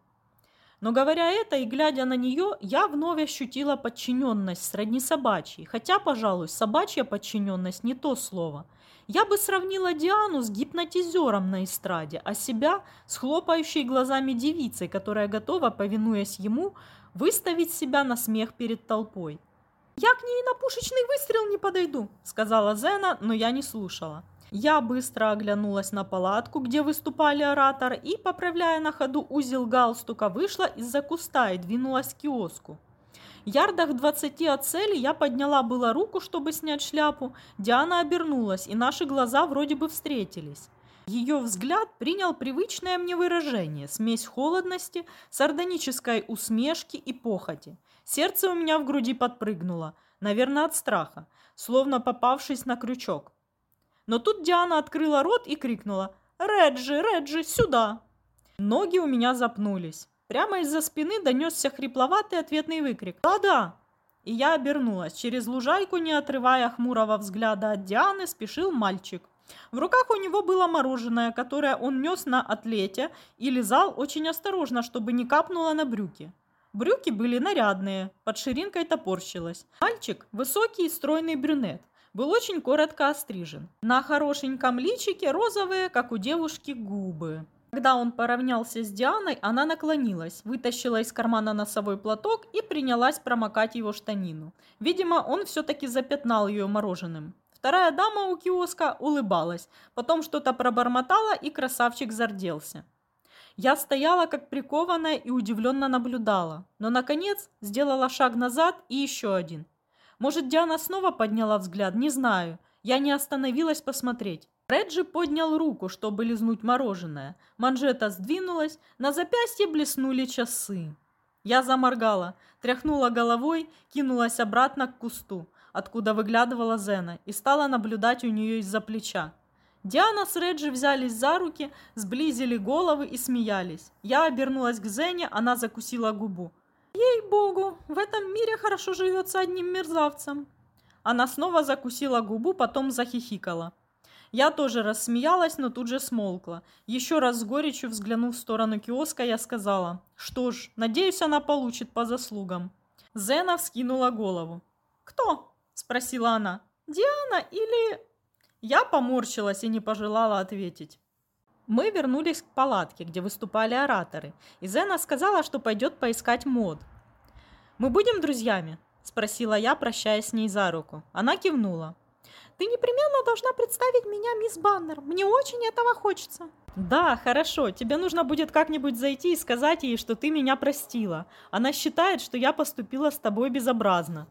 Но говоря это и глядя на нее, я вновь ощутила подчиненность сродни собачьей, хотя, пожалуй, собачья подчиненность не то слово. Я бы сравнила Диану с гипнотизером на эстраде, а себя с хлопающей глазами девицей, которая готова, повинуясь ему, выставить себя на смех перед толпой. «Я к ней на пушечный выстрел не подойду», — сказала Зена, но я не слушала. Я быстро оглянулась на палатку, где выступали ораторы, и, поправляя на ходу узел галстука, вышла из-за куста и двинулась к киоску. Ярдах двадцати от цели я подняла было руку, чтобы снять шляпу. Диана обернулась, и наши глаза вроде бы встретились. Ее взгляд принял привычное мне выражение, смесь холодности, сардонической усмешки и похоти. Сердце у меня в груди подпрыгнуло, наверное, от страха, словно попавшись на крючок. Но тут Диана открыла рот и крикнула «Реджи, Реджи, сюда!». Ноги у меня запнулись. Прямо из-за спины донесся хрипловатый ответный выкрик «Да-да!». И я обернулась. Через лужайку, не отрывая хмурого взгляда от Дианы, спешил мальчик. В руках у него было мороженое, которое он нес на атлете и лизал очень осторожно, чтобы не капнуло на брюки. Брюки были нарядные, под ширинкой топорщилось. Мальчик – высокий и стройный брюнет был очень коротко острижен. На хорошеньком личике розовые, как у девушки, губы. Когда он поравнялся с Дианой, она наклонилась, вытащила из кармана носовой платок и принялась промокать его штанину. Видимо, он все-таки запятнал ее мороженым. Вторая дама у киоска улыбалась, потом что-то пробормотала, и красавчик зарделся. Я стояла как прикованная и удивленно наблюдала, но, наконец, сделала шаг назад и еще один. Может, Диана снова подняла взгляд, не знаю. Я не остановилась посмотреть. Реджи поднял руку, чтобы лизнуть мороженое. Манжета сдвинулась, на запястье блеснули часы. Я заморгала, тряхнула головой, кинулась обратно к кусту, откуда выглядывала Зена, и стала наблюдать у нее из-за плеча. Диана с Реджи взялись за руки, сблизили головы и смеялись. Я обернулась к Зене, она закусила губу. Ей-богу, в этом мире хорошо живется одним мерзавцем. Она снова закусила губу, потом захихикала. Я тоже рассмеялась, но тут же смолкла. Еще раз с горечью взглянув в сторону киоска, я сказала, что ж, надеюсь, она получит по заслугам. Зена вскинула голову. «Кто?» – спросила она. «Диана или...» Я поморщилась и не пожелала ответить. Мы вернулись к палатке, где выступали ораторы, и Зена сказала, что пойдет поискать мод. «Мы будем друзьями?» – спросила я, прощаясь с ней за руку. Она кивнула. «Ты непременно должна представить меня, мисс Баннер. Мне очень этого хочется». «Да, хорошо. Тебе нужно будет как-нибудь зайти и сказать ей, что ты меня простила. Она считает, что я поступила с тобой безобразно».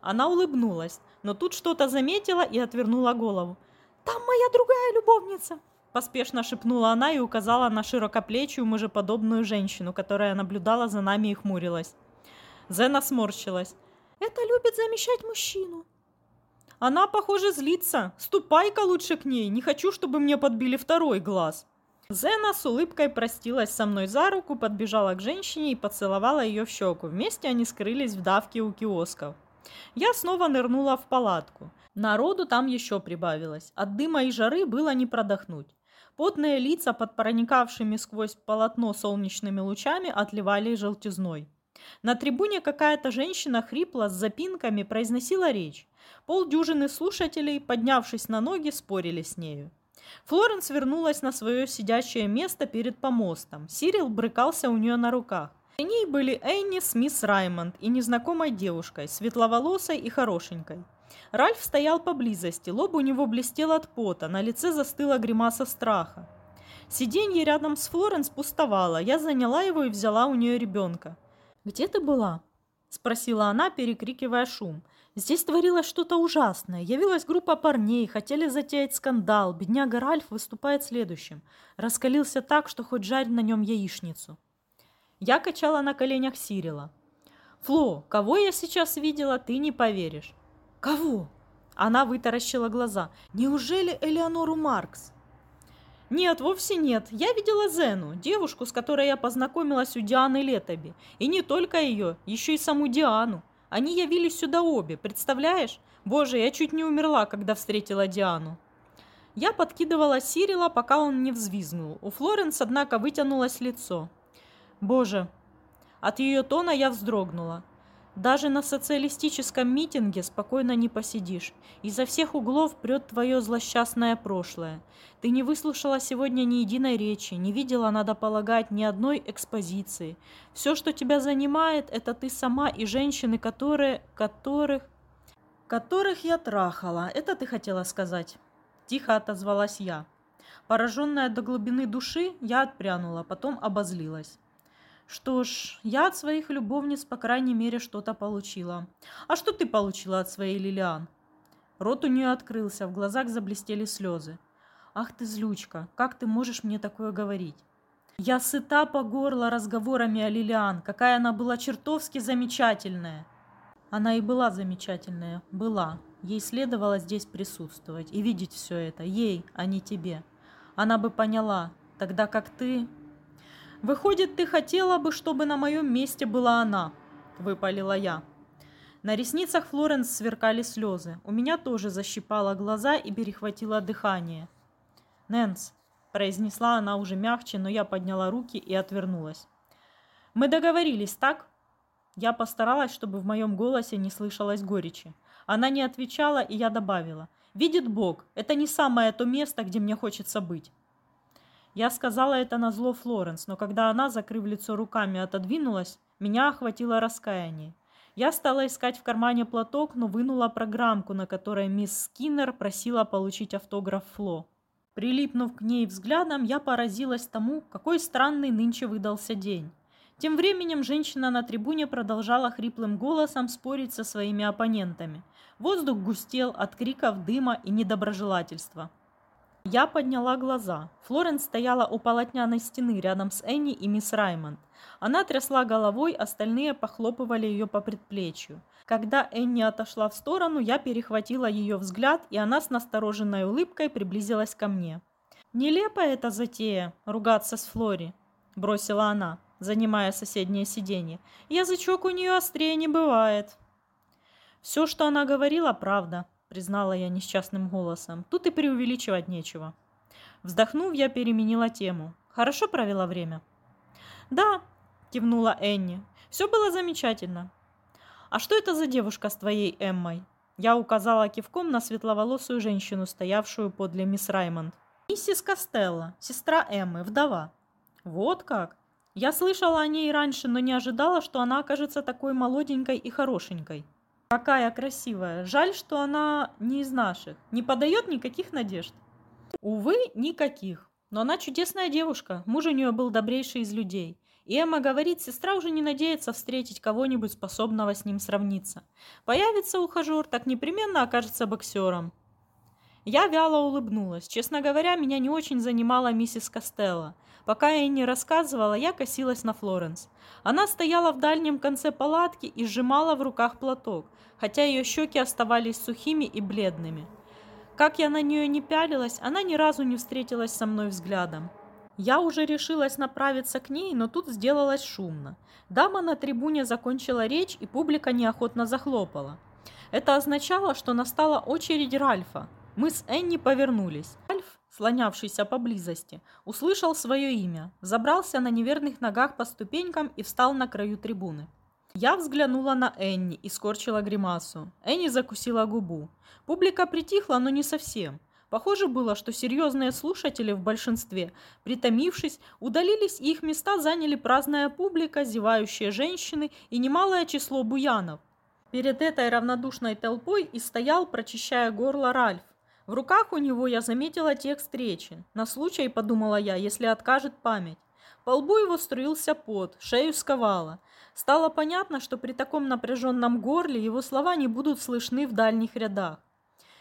Она улыбнулась, но тут что-то заметила и отвернула голову. «Там моя другая любовница!» Поспешно шепнула она и указала на широкоплечую мужеподобную женщину, которая наблюдала за нами и хмурилась. Зена сморщилась. «Это любит замещать мужчину». «Она, похоже, злится. Ступай-ка лучше к ней. Не хочу, чтобы мне подбили второй глаз». Зена с улыбкой простилась со мной за руку, подбежала к женщине и поцеловала ее в щеку. Вместе они скрылись в давке у киосков. Я снова нырнула в палатку. Народу там еще прибавилось. От дыма и жары было не продохнуть. Потные лица под проникавшими сквозь полотно солнечными лучами отливали желтизной. На трибуне какая-то женщина хрипла с запинками произносила речь. Полдюжины слушателей, поднявшись на ноги, спорили с нею. Флоренс вернулась на свое сидящее место перед помостом. Сирил брыкался у нее на руках. При ней были Энни с мисс Раймонд и незнакомой девушкой, светловолосой и хорошенькой. Ральф стоял поблизости, лоб у него блестел от пота, на лице застыла гримаса страха. Сиденье рядом с Флоренс пустовало, я заняла его и взяла у нее ребенка. «Где ты была?» – спросила она, перекрикивая шум. Здесь творилось что-то ужасное. Явилась группа парней, хотели затеять скандал. Бедняга Ральф выступает следующим. Раскалился так, что хоть жарь на нем яичницу. Я качала на коленях Сирила. «Фло, кого я сейчас видела, ты не поверишь». «Кого?» Она вытаращила глаза. «Неужели Элеонору Маркс?» «Нет, вовсе нет. Я видела Зену, девушку, с которой я познакомилась у Дианы Летоби. И не только ее, еще и саму Диану. Они явились сюда обе, представляешь? Боже, я чуть не умерла, когда встретила Диану». Я подкидывала Сирила, пока он не взвизгнул. У Флоренс, однако, вытянулось лицо. «Боже, От ее тона я вздрогнула. Даже на социалистическом митинге спокойно не посидишь. Изо всех углов прет твое злосчастное прошлое. Ты не выслушала сегодня ни единой речи, не видела, надо полагать, ни одной экспозиции. Все, что тебя занимает, это ты сама и женщины, которые... которых... которых я трахала. Это ты хотела сказать? Тихо отозвалась я. Пораженная до глубины души, я отпрянула, потом обозлилась. Что ж, я от своих любовниц, по крайней мере, что-то получила. А что ты получила от своей Лилиан? Рот у нее открылся, в глазах заблестели слезы. Ах ты злючка, как ты можешь мне такое говорить? Я сыта по горло разговорами о Лилиан, какая она была чертовски замечательная. Она и была замечательная, была. Ей следовало здесь присутствовать и видеть все это, ей, а не тебе. Она бы поняла, тогда как ты «Выходит, ты хотела бы, чтобы на моем месте была она», — выпалила я. На ресницах Флоренс сверкали слезы. У меня тоже защипало глаза и перехватило дыхание. «Нэнс», — произнесла она уже мягче, но я подняла руки и отвернулась. «Мы договорились, так?» Я постаралась, чтобы в моем голосе не слышалось горечи. Она не отвечала, и я добавила. «Видит Бог, это не самое то место, где мне хочется быть». Я сказала это на зло Флоренс, но когда она, закрыв лицо руками, отодвинулась, меня охватило раскаяние. Я стала искать в кармане платок, но вынула программку, на которой мисс Скиннер просила получить автограф Фло. Прилипнув к ней взглядом, я поразилась тому, какой странный нынче выдался день. Тем временем женщина на трибуне продолжала хриплым голосом спорить со своими оппонентами. Воздух густел от криков, дыма и недоброжелательства. Я подняла глаза. Флоренс стояла у полотняной стены рядом с Энни и мисс Раймонд. Она трясла головой, остальные похлопывали ее по предплечью. Когда Энни отошла в сторону, я перехватила ее взгляд, и она с настороженной улыбкой приблизилась ко мне. «Нелепая эта затея – ругаться с Флори», – бросила она, занимая соседнее сиденье. «Язычок у нее острее не бывает». Все, что она говорила, правда признала я несчастным голосом. Тут и преувеличивать нечего. Вздохнув, я переменила тему. Хорошо провела время? Да, кивнула Энни. Все было замечательно. А что это за девушка с твоей Эммой? Я указала кивком на светловолосую женщину, стоявшую подле мисс Раймонд. Миссис Костелло, сестра Эммы, вдова. Вот как? Я слышала о ней раньше, но не ожидала, что она окажется такой молоденькой и хорошенькой. Какая красивая. Жаль, что она не из наших. Не подает никаких надежд. Увы, никаких. Но она чудесная девушка. Муж у нее был добрейший из людей. И Эмма говорит, сестра уже не надеется встретить кого-нибудь, способного с ним сравниться. Появится ухажер, так непременно окажется боксером. Я вяло улыбнулась. Честно говоря, меня не очень занимала миссис Костелло. Пока я не рассказывала, я косилась на Флоренс. Она стояла в дальнем конце палатки и сжимала в руках платок хотя ее щеки оставались сухими и бледными. Как я на нее не пялилась, она ни разу не встретилась со мной взглядом. Я уже решилась направиться к ней, но тут сделалось шумно. Дама на трибуне закончила речь, и публика неохотно захлопала. Это означало, что настала очередь Ральфа. Мы с Энни повернулись. Ральф, слонявшийся поблизости, услышал свое имя, забрался на неверных ногах по ступенькам и встал на краю трибуны. Я взглянула на Энни и скорчила гримасу. Энни закусила губу. Публика притихла, но не совсем. Похоже было, что серьезные слушатели в большинстве, притомившись, удалились и их места заняли праздная публика, зевающие женщины и немалое число буянов. Перед этой равнодушной толпой и стоял, прочищая горло Ральф. В руках у него я заметила текст речи. На случай, подумала я, если откажет память. По лбу его струился пот, шею сковало. Стало понятно, что при таком напряженном горле его слова не будут слышны в дальних рядах.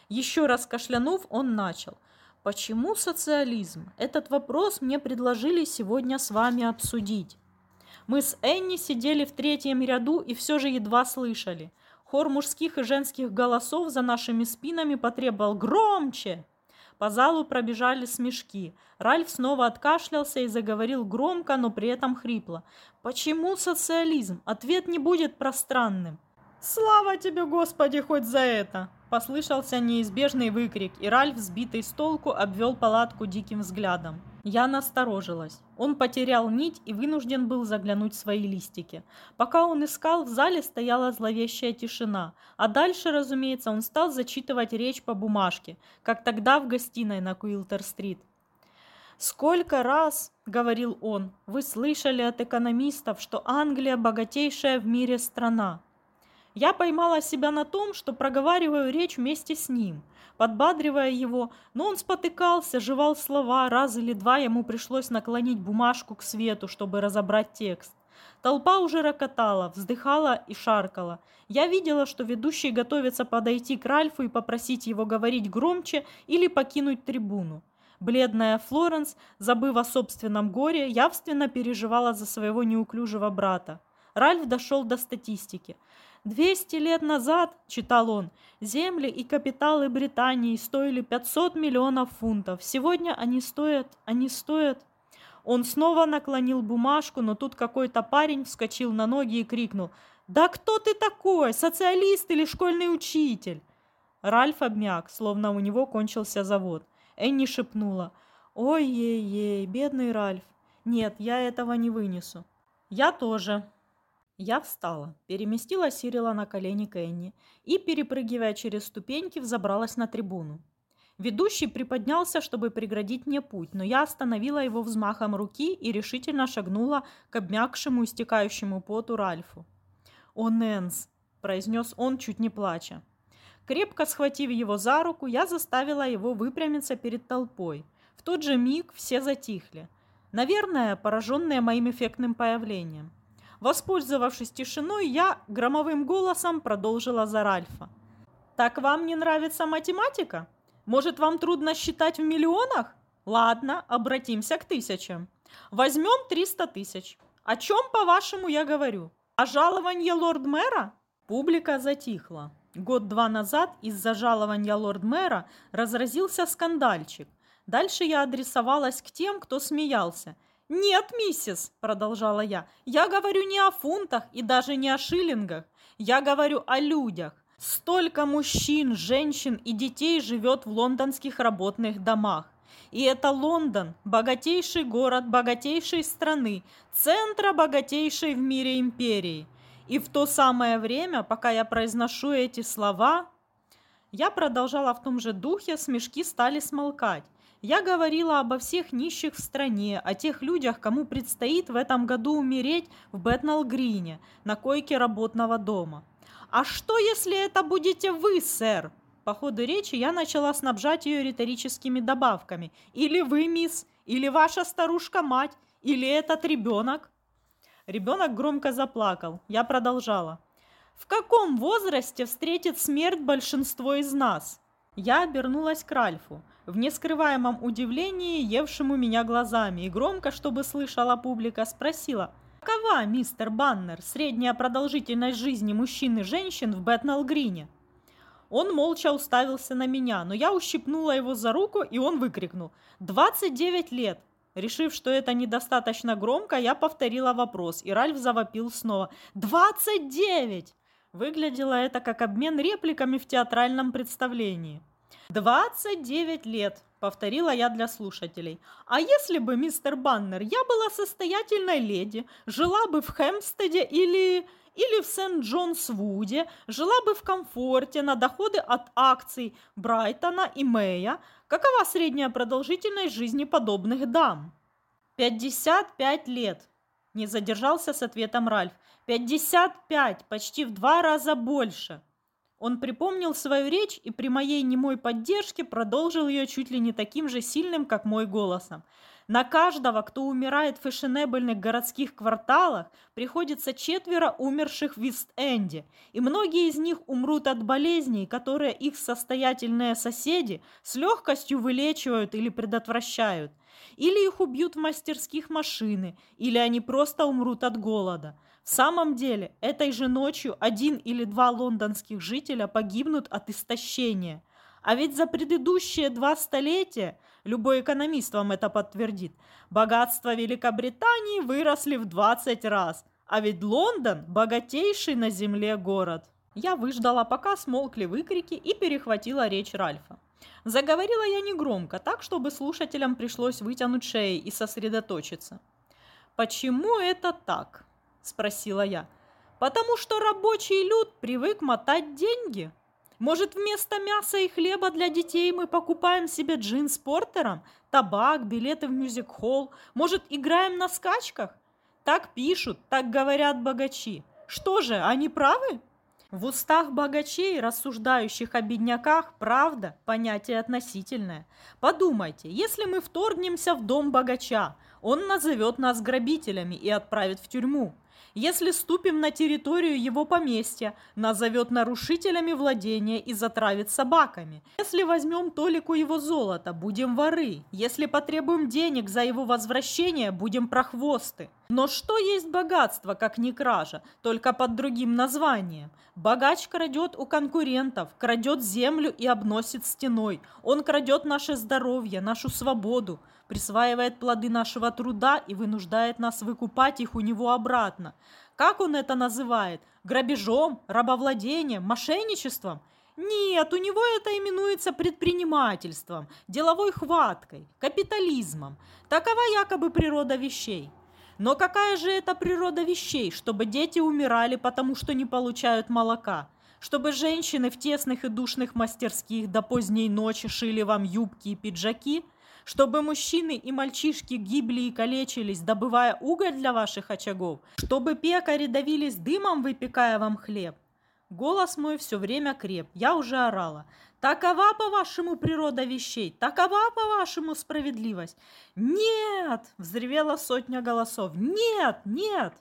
Еще раз кашлянув, он начал. «Почему социализм? Этот вопрос мне предложили сегодня с вами обсудить». Мы с Энни сидели в третьем ряду и все же едва слышали. Хор мужских и женских голосов за нашими спинами потребовал «Громче!». По залу пробежали смешки. Ральф снова откашлялся и заговорил громко, но при этом хрипло. «Почему социализм? Ответ не будет пространным». «Слава тебе, Господи, хоть за это!» Послышался неизбежный выкрик, и Ральф, сбитый с толку, обвел палатку диким взглядом. Я насторожилась. Он потерял нить и вынужден был заглянуть в свои листики. Пока он искал, в зале стояла зловещая тишина, а дальше, разумеется, он стал зачитывать речь по бумажке, как тогда в гостиной на Куилтер-стрит. «Сколько раз, — говорил он, — вы слышали от экономистов, что Англия богатейшая в мире страна. Я поймала себя на том, что проговариваю речь вместе с ним, подбадривая его, но он спотыкался, жевал слова, раз или два ему пришлось наклонить бумажку к свету, чтобы разобрать текст. Толпа уже рокотала, вздыхала и шаркала. Я видела, что ведущий готовится подойти к Ральфу и попросить его говорить громче или покинуть трибуну. Бледная Флоренс, забыв о собственном горе, явственно переживала за своего неуклюжего брата. Ральф дошел до статистики. «200 лет назад, — читал он, — земли и капиталы Британии стоили 500 миллионов фунтов. Сегодня они стоят, они стоят...» Он снова наклонил бумажку, но тут какой-то парень вскочил на ноги и крикнул «Да кто ты такой, социалист или школьный учитель?» Ральф обмяк, словно у него кончился завод. Энни шепнула. «Ой-ей-ей, бедный Ральф. Нет, я этого не вынесу». «Я тоже». Я встала, переместила Сирила на колени к Энни и, перепрыгивая через ступеньки, взобралась на трибуну. Ведущий приподнялся, чтобы преградить мне путь, но я остановила его взмахом руки и решительно шагнула к обмякшему, истекающему поту Ральфу. «О, Нэнс!» – произнес он, чуть не плача. Крепко схватив его за руку, я заставила его выпрямиться перед толпой. В тот же миг все затихли. Наверное, пораженные моим эффектным появлением. Воспользовавшись тишиной, я громовым голосом продолжила за Ральфа. «Так вам не нравится математика? Может, вам трудно считать в миллионах? Ладно, обратимся к тысячам. Возьмем 300 тысяч. О чем, по-вашему, я говорю? О жаловании лорд-мэра?» Публика затихла. Год-два назад из-за жалования лорд-мэра разразился скандальчик. Дальше я адресовалась к тем, кто смеялся. «Нет, миссис», – продолжала я, – «я говорю не о фунтах и даже не о шиллингах. Я говорю о людях. Столько мужчин, женщин и детей живет в лондонских работных домах. И это Лондон, богатейший город богатейшей страны, центра богатейшей в мире империи. И в то самое время, пока я произношу эти слова, я продолжала в том же духе, смешки стали смолкать. Я говорила обо всех нищих в стране, о тех людях, кому предстоит в этом году умереть в Бэтнал-Грине, на койке работного дома. «А что, если это будете вы, сэр?» По ходу речи я начала снабжать ее риторическими добавками. «Или вы, мисс, или ваша старушка-мать, или этот ребенок?» Ребенок громко заплакал. Я продолжала. В каком возрасте встретит смерть большинство из нас? Я обернулась к Ральфу, в нескрываемом удивлении, евшему меня глазами, и громко, чтобы слышала публика, спросила, «Какова, мистер Баннер, средняя продолжительность жизни мужчин и женщин в Бэтнал-Грине?» Он молча уставился на меня, но я ущипнула его за руку, и он выкрикнул, «29 лет! Решив, что это недостаточно громко, я повторила вопрос, и Ральф завопил снова. «Двадцать девять!» Выглядело это как обмен репликами в театральном представлении. «Двадцать девять лет!» — повторила я для слушателей. «А если бы, мистер Баннер, я была состоятельной леди, жила бы в Хэмстеде или или в Сент-Джонс-Вуде, жила бы в комфорте на доходы от акций Брайтона и Мэя, какова средняя продолжительность жизни подобных дам? 55 лет. Не задержался с ответом Ральф. 55, почти в два раза больше. Он припомнил свою речь и при моей немой поддержке продолжил ее чуть ли не таким же сильным, как мой голосом. На каждого, кто умирает в фешенебельных городских кварталах, приходится четверо умерших в Вист-Энде, и многие из них умрут от болезней, которые их состоятельные соседи с легкостью вылечивают или предотвращают. Или их убьют в мастерских машины, или они просто умрут от голода. В самом деле, этой же ночью один или два лондонских жителя погибнут от истощения. А ведь за предыдущие два столетия – любой экономист вам это подтвердит, богатства Великобритании выросли в 20 раз, а ведь Лондон – богатейший на земле город. Я выждала, пока смолкли выкрики и перехватила речь Ральфа. Заговорила я негромко, так, чтобы слушателям пришлось вытянуть шеи и сосредоточиться. «Почему это так?» – спросила я. «Потому что рабочий люд привык мотать деньги. Может, вместо мяса и хлеба для детей мы покупаем себе джин с портером, табак, билеты в мюзик-холл? Может, играем на скачках? Так пишут, так говорят богачи. Что же, они правы?» В устах богачей, рассуждающих о бедняках, правда – понятие относительное. Подумайте, если мы вторгнемся в дом богача, он назовет нас грабителями и отправит в тюрьму. Если ступим на территорию его поместья, назовет нарушителями владения и затравит собаками. Если возьмем толику его золота, будем воры. Если потребуем денег за его возвращение, будем прохвосты. Но что есть богатство, как не кража, только под другим названием? Богач крадет у конкурентов, крадет землю и обносит стеной. Он крадет наше здоровье, нашу свободу, присваивает плоды нашего труда и вынуждает нас выкупать их у него обратно. Как он это называет? Грабежом, рабовладением, мошенничеством? Нет, у него это именуется предпринимательством, деловой хваткой, капитализмом. Такова якобы природа вещей. Но какая же это природа вещей, чтобы дети умирали, потому что не получают молока? Чтобы женщины в тесных и душных мастерских до поздней ночи шили вам юбки и пиджаки? Чтобы мужчины и мальчишки гибли и калечились, добывая уголь для ваших очагов? Чтобы пекари давились дымом, выпекая вам хлеб? Голос мой все время креп, я уже орала. Такова, по-вашему, природа вещей? Такова, по-вашему, справедливость? Нет! Взревела сотня голосов. Нет, нет!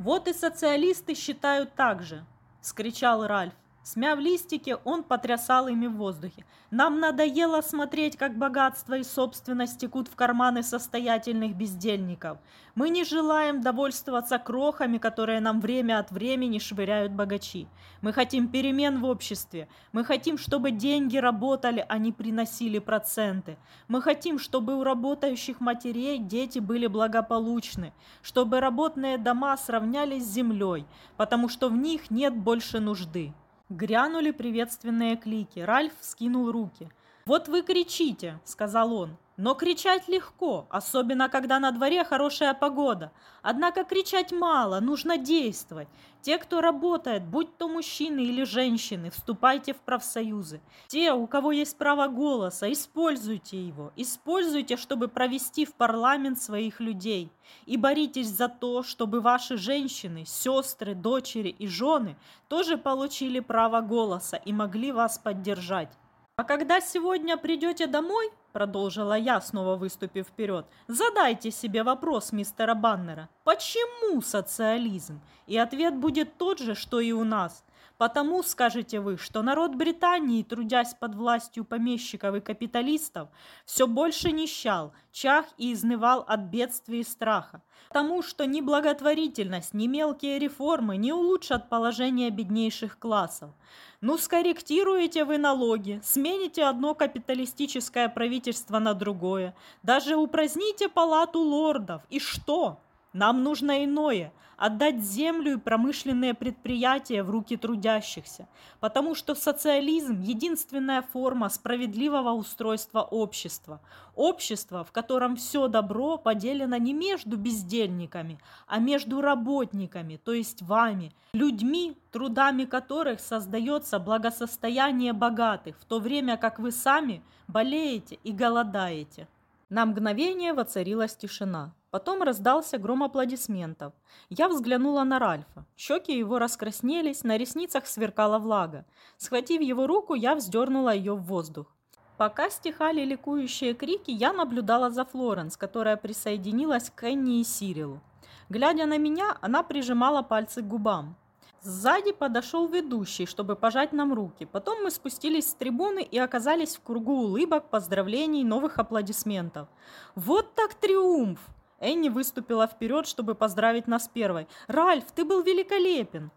Вот и социалисты считают так же, скричал Ральф. Смяв листики, он потрясал ими в воздухе. «Нам надоело смотреть, как богатство и собственность текут в карманы состоятельных бездельников. Мы не желаем довольствоваться крохами, которые нам время от времени швыряют богачи. Мы хотим перемен в обществе. Мы хотим, чтобы деньги работали, а не приносили проценты. Мы хотим, чтобы у работающих матерей дети были благополучны, чтобы работные дома сравнялись с землей, потому что в них нет больше нужды». Грянули приветственные клики. Ральф скинул руки. «Вот вы кричите», — сказал он. Но кричать легко, особенно когда на дворе хорошая погода. Однако кричать мало, нужно действовать. Те, кто работает, будь то мужчины или женщины, вступайте в профсоюзы. Те, у кого есть право голоса, используйте его. Используйте, чтобы провести в парламент своих людей. И боритесь за то, чтобы ваши женщины, сестры, дочери и жены тоже получили право голоса и могли вас поддержать. А когда сегодня придете домой, продолжила я, снова выступив вперед, задайте себе вопрос мистера Баннера. Почему социализм? И ответ будет тот же, что и у нас. Потому, скажете вы, что народ Британии, трудясь под властью помещиков и капиталистов, все больше нищал, чах и изнывал от бедствий и страха. Потому что ни благотворительность, ни мелкие реформы не улучшат положение беднейших классов. Ну, скорректируете вы налоги, смените одно капиталистическое правительство на другое, даже упраздните палату лордов. И что? Нам нужно иное – отдать землю и промышленные предприятия в руки трудящихся, потому что социализм – единственная форма справедливого устройства общества. Общество, в котором все добро поделено не между бездельниками, а между работниками, то есть вами, людьми, трудами которых создается благосостояние богатых, в то время как вы сами болеете и голодаете. На мгновение воцарилась тишина. Потом раздался гром аплодисментов. Я взглянула на Ральфа. Щеки его раскраснелись, на ресницах сверкала влага. Схватив его руку, я вздернула ее в воздух. Пока стихали ликующие крики, я наблюдала за Флоренс, которая присоединилась к Энни и Сирилу. Глядя на меня, она прижимала пальцы к губам. Сзади подошел ведущий, чтобы пожать нам руки. Потом мы спустились с трибуны и оказались в кругу улыбок, поздравлений, новых аплодисментов. Вот так триумф! Энни выступила вперед, чтобы поздравить нас первой. «Ральф, ты был великолепен!»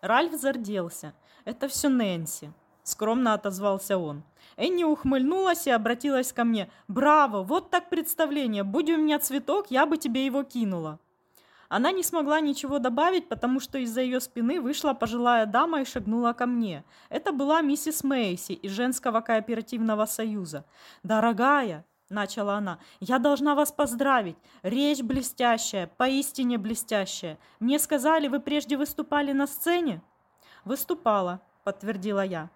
Ральф зарделся. «Это все Нэнси», — скромно отозвался он. Энни ухмыльнулась и обратилась ко мне. «Браво! Вот так представление! Будь у меня цветок, я бы тебе его кинула!» Она не смогла ничего добавить, потому что из-за ее спины вышла пожилая дама и шагнула ко мне. Это была миссис Мейси из Женского кооперативного союза. «Дорогая!» – начала она. «Я должна вас поздравить. Речь блестящая, поистине блестящая. Мне сказали, вы прежде выступали на сцене?» «Выступала», – подтвердила я.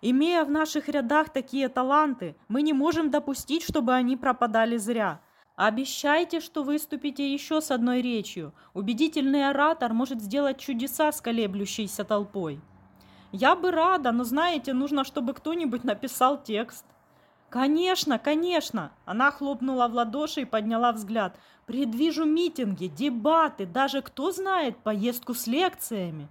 «Имея в наших рядах такие таланты, мы не можем допустить, чтобы они пропадали зря. Обещайте, что выступите еще с одной речью. Убедительный оратор может сделать чудеса с колеблющейся толпой. Я бы рада, но знаете, нужно, чтобы кто-нибудь написал текст. Конечно, конечно. Она хлопнула в ладоши и подняла взгляд. Предвижу митинги, дебаты, даже кто знает, поездку с лекциями.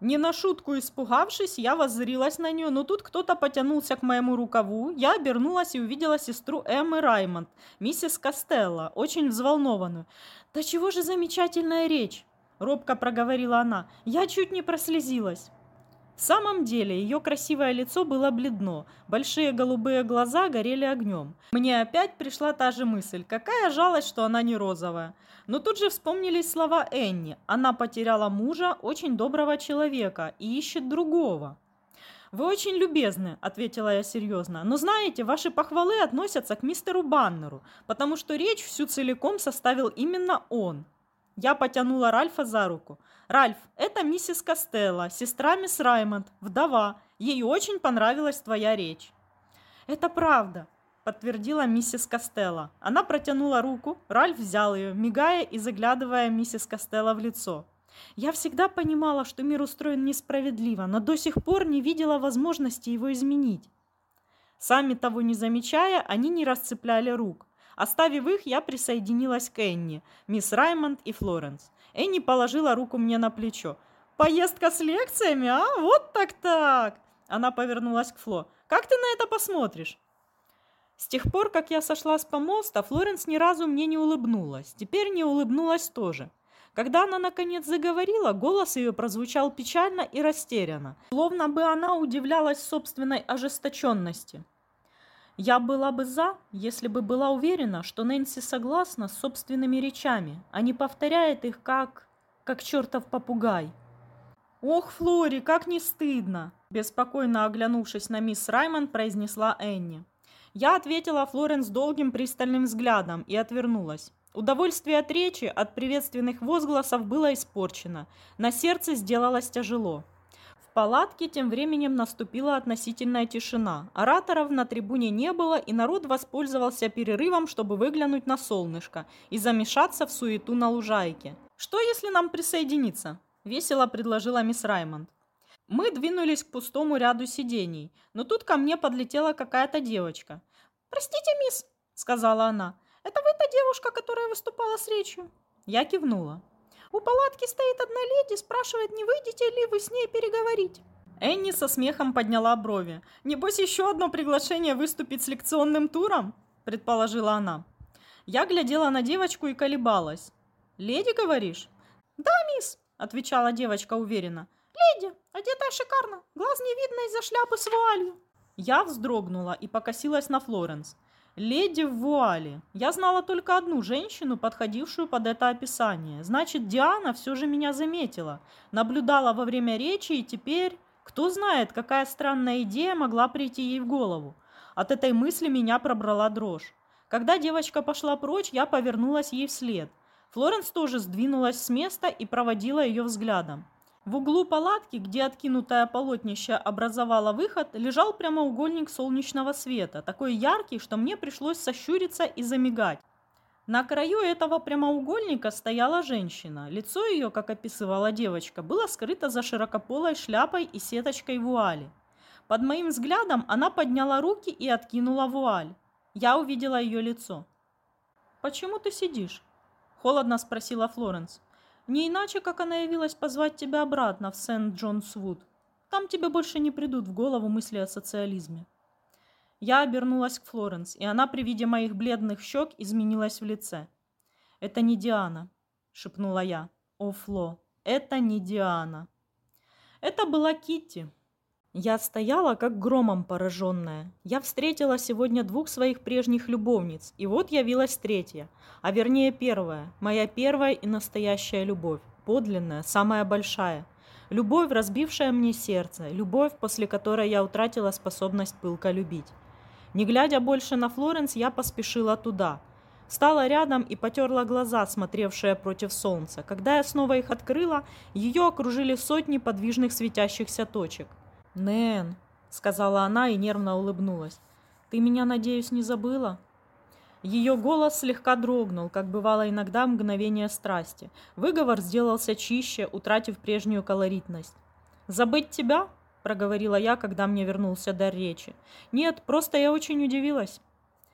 Не на шутку испугавшись, я воззрилась на нее, но тут кто-то потянулся к моему рукаву. Я обернулась и увидела сестру Эммы Раймонд, миссис Костелло, очень взволнованную. «Да чего же замечательная речь!» – робко проговорила она. «Я чуть не прослезилась». В самом деле, ее красивое лицо было бледно, большие голубые глаза горели огнем. Мне опять пришла та же мысль, какая жалость, что она не розовая. Но тут же вспомнились слова Энни. Она потеряла мужа, очень доброго человека, и ищет другого. «Вы очень любезны», — ответила я серьезно. «Но знаете, ваши похвалы относятся к мистеру Баннеру, потому что речь всю целиком составил именно он». Я потянула Ральфа за руку. «Ральф, это миссис Костелло, сестра мисс Раймонд, вдова. Ей очень понравилась твоя речь». «Это правда», — подтвердила миссис Костелло. Она протянула руку, Ральф взял ее, мигая и заглядывая миссис Костелло в лицо. «Я всегда понимала, что мир устроен несправедливо, но до сих пор не видела возможности его изменить». Сами того не замечая, они не расцепляли рук. Оставив их, я присоединилась к Энни, мисс Раймонд и Флоренс. Энни положила руку мне на плечо. «Поездка с лекциями, а? Вот так-так!» Она повернулась к Фло. «Как ты на это посмотришь?» С тех пор, как я сошла с помоста, Флоренс ни разу мне не улыбнулась. Теперь не улыбнулась тоже. Когда она наконец заговорила, голос ее прозвучал печально и растерянно, словно бы она удивлялась собственной ожесточенности. Я была бы за, если бы была уверена, что Нэнси согласна с собственными речами, а не повторяет их как... как чертов попугай. «Ох, Флори, как не стыдно!» Беспокойно оглянувшись на мисс Раймон, произнесла Энни. Я ответила Флоренс долгим пристальным взглядом и отвернулась. Удовольствие от речи, от приветственных возгласов было испорчено. На сердце сделалось тяжело палатке тем временем наступила относительная тишина. Ораторов на трибуне не было, и народ воспользовался перерывом, чтобы выглянуть на солнышко и замешаться в суету на лужайке. «Что, если нам присоединиться?» – весело предложила мисс Раймонд. Мы двинулись к пустому ряду сидений, но тут ко мне подлетела какая-то девочка. «Простите, мисс», – сказала она, – «это вы та девушка, которая выступала с речью?» Я кивнула. У палатки стоит одна леди, спрашивает, не выйдете ли вы с ней переговорить. Энни со смехом подняла брови. «Небось, еще одно приглашение выступить с лекционным туром?» – предположила она. Я глядела на девочку и колебалась. «Леди, говоришь?» «Да, мисс», – отвечала девочка уверенно. «Леди, одетая шикарно, глаз не видно из-за шляпы с вуалью». Я вздрогнула и покосилась на Флоренс. Леди в вуале. Я знала только одну женщину, подходившую под это описание. Значит, Диана все же меня заметила. Наблюдала во время речи и теперь... Кто знает, какая странная идея могла прийти ей в голову. От этой мысли меня пробрала дрожь. Когда девочка пошла прочь, я повернулась ей вслед. Флоренс тоже сдвинулась с места и проводила ее взглядом. В углу палатки, где откинутое полотнище образовало выход, лежал прямоугольник солнечного света, такой яркий, что мне пришлось сощуриться и замигать. На краю этого прямоугольника стояла женщина. Лицо ее, как описывала девочка, было скрыто за широкополой шляпой и сеточкой вуали. Под моим взглядом она подняла руки и откинула вуаль. Я увидела ее лицо. «Почему ты сидишь?» – холодно спросила Флоренс. Не иначе, как она явилась позвать тебя обратно в Сент-Джонс-Вуд. Там тебе больше не придут в голову мысли о социализме. Я обернулась к Флоренс, и она при виде моих бледных щек изменилась в лице. «Это не Диана», — шепнула я. «О, Фло, это не Диана». Это была Китти. Я стояла, как громом пораженная. Я встретила сегодня двух своих прежних любовниц, и вот явилась третья, а вернее первая, моя первая и настоящая любовь, подлинная, самая большая. Любовь, разбившая мне сердце, любовь, после которой я утратила способность пылко любить. Не глядя больше на Флоренс, я поспешила туда. Стала рядом и потерла глаза, смотревшие против солнца. Когда я снова их открыла, ее окружили сотни подвижных светящихся точек. «Нэн», — сказала она и нервно улыбнулась, — «ты меня, надеюсь, не забыла?» Ее голос слегка дрогнул, как бывало иногда мгновение страсти. Выговор сделался чище, утратив прежнюю колоритность. «Забыть тебя?» – проговорила я, когда мне вернулся дар речи. «Нет, просто я очень удивилась».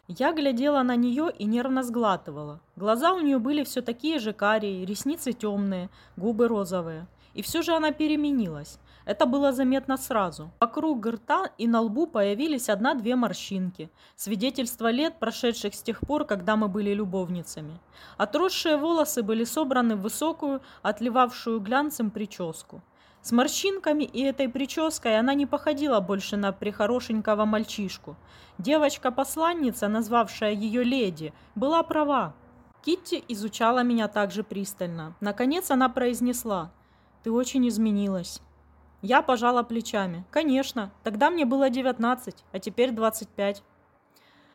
Я глядела на нее и нервно сглатывала. Глаза у нее были все такие же карие, ресницы темные, губы розовые. И все же она переменилась. Это было заметно сразу. Вокруг рта и на лбу появились одна-две морщинки, свидетельство лет, прошедших с тех пор, когда мы были любовницами. Отросшие волосы были собраны в высокую, отливавшую глянцем прическу. С морщинками и этой прической она не походила больше на прихорошенького мальчишку. Девочка-посланница, назвавшая ее леди, была права. Китти изучала меня также пристально. Наконец она произнесла «Ты очень изменилась». Я пожала плечами. Конечно, тогда мне было 19, а теперь 25.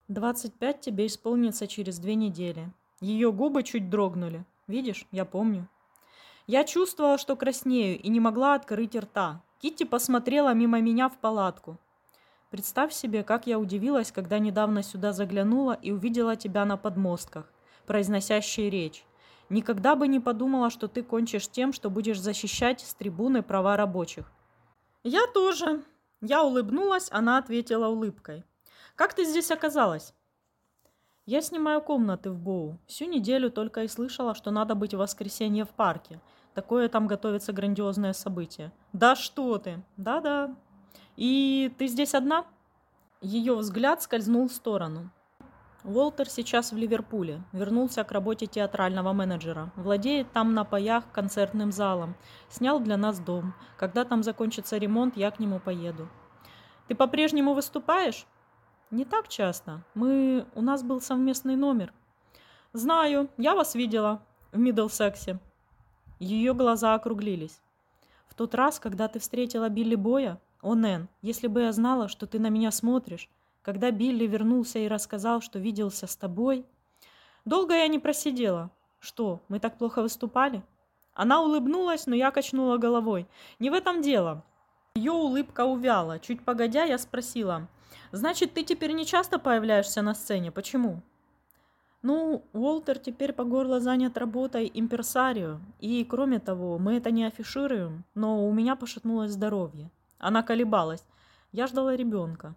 25 тебе исполнится через две недели. Ее губы чуть дрогнули. Видишь, я помню. Я чувствовала, что краснею, и не могла открыть рта. Китти посмотрела мимо меня в палатку. Представь себе, как я удивилась, когда недавно сюда заглянула и увидела тебя на подмостках, произносящей речь. Никогда бы не подумала, что ты кончишь тем, что будешь защищать с трибуны права рабочих. «Я тоже». Я улыбнулась, она ответила улыбкой. «Как ты здесь оказалась?» «Я снимаю комнаты в Боу. Всю неделю только и слышала, что надо быть в воскресенье в парке. Такое там готовится грандиозное событие». «Да что ты!» «Да-да». «И ты здесь одна?» Ее взгляд скользнул в сторону. Уолтер сейчас в Ливерпуле. Вернулся к работе театрального менеджера. Владеет там на паях концертным залом. Снял для нас дом. Когда там закончится ремонт, я к нему поеду. Ты по-прежнему выступаешь? Не так часто. Мы... У нас был совместный номер. Знаю, я вас видела в Миддлсексе. Ее глаза округлились. В тот раз, когда ты встретила Билли Боя, о, Нэн, если бы я знала, что ты на меня смотришь, когда Билли вернулся и рассказал, что виделся с тобой. Долго я не просидела. Что, мы так плохо выступали? Она улыбнулась, но я качнула головой. Не в этом дело. Ее улыбка увяла. Чуть погодя, я спросила. «Значит, ты теперь не часто появляешься на сцене? Почему?» «Ну, Уолтер теперь по горло занят работой имперсарио. И, кроме того, мы это не афишируем, но у меня пошатнулось здоровье». Она колебалась. Я ждала ребенка.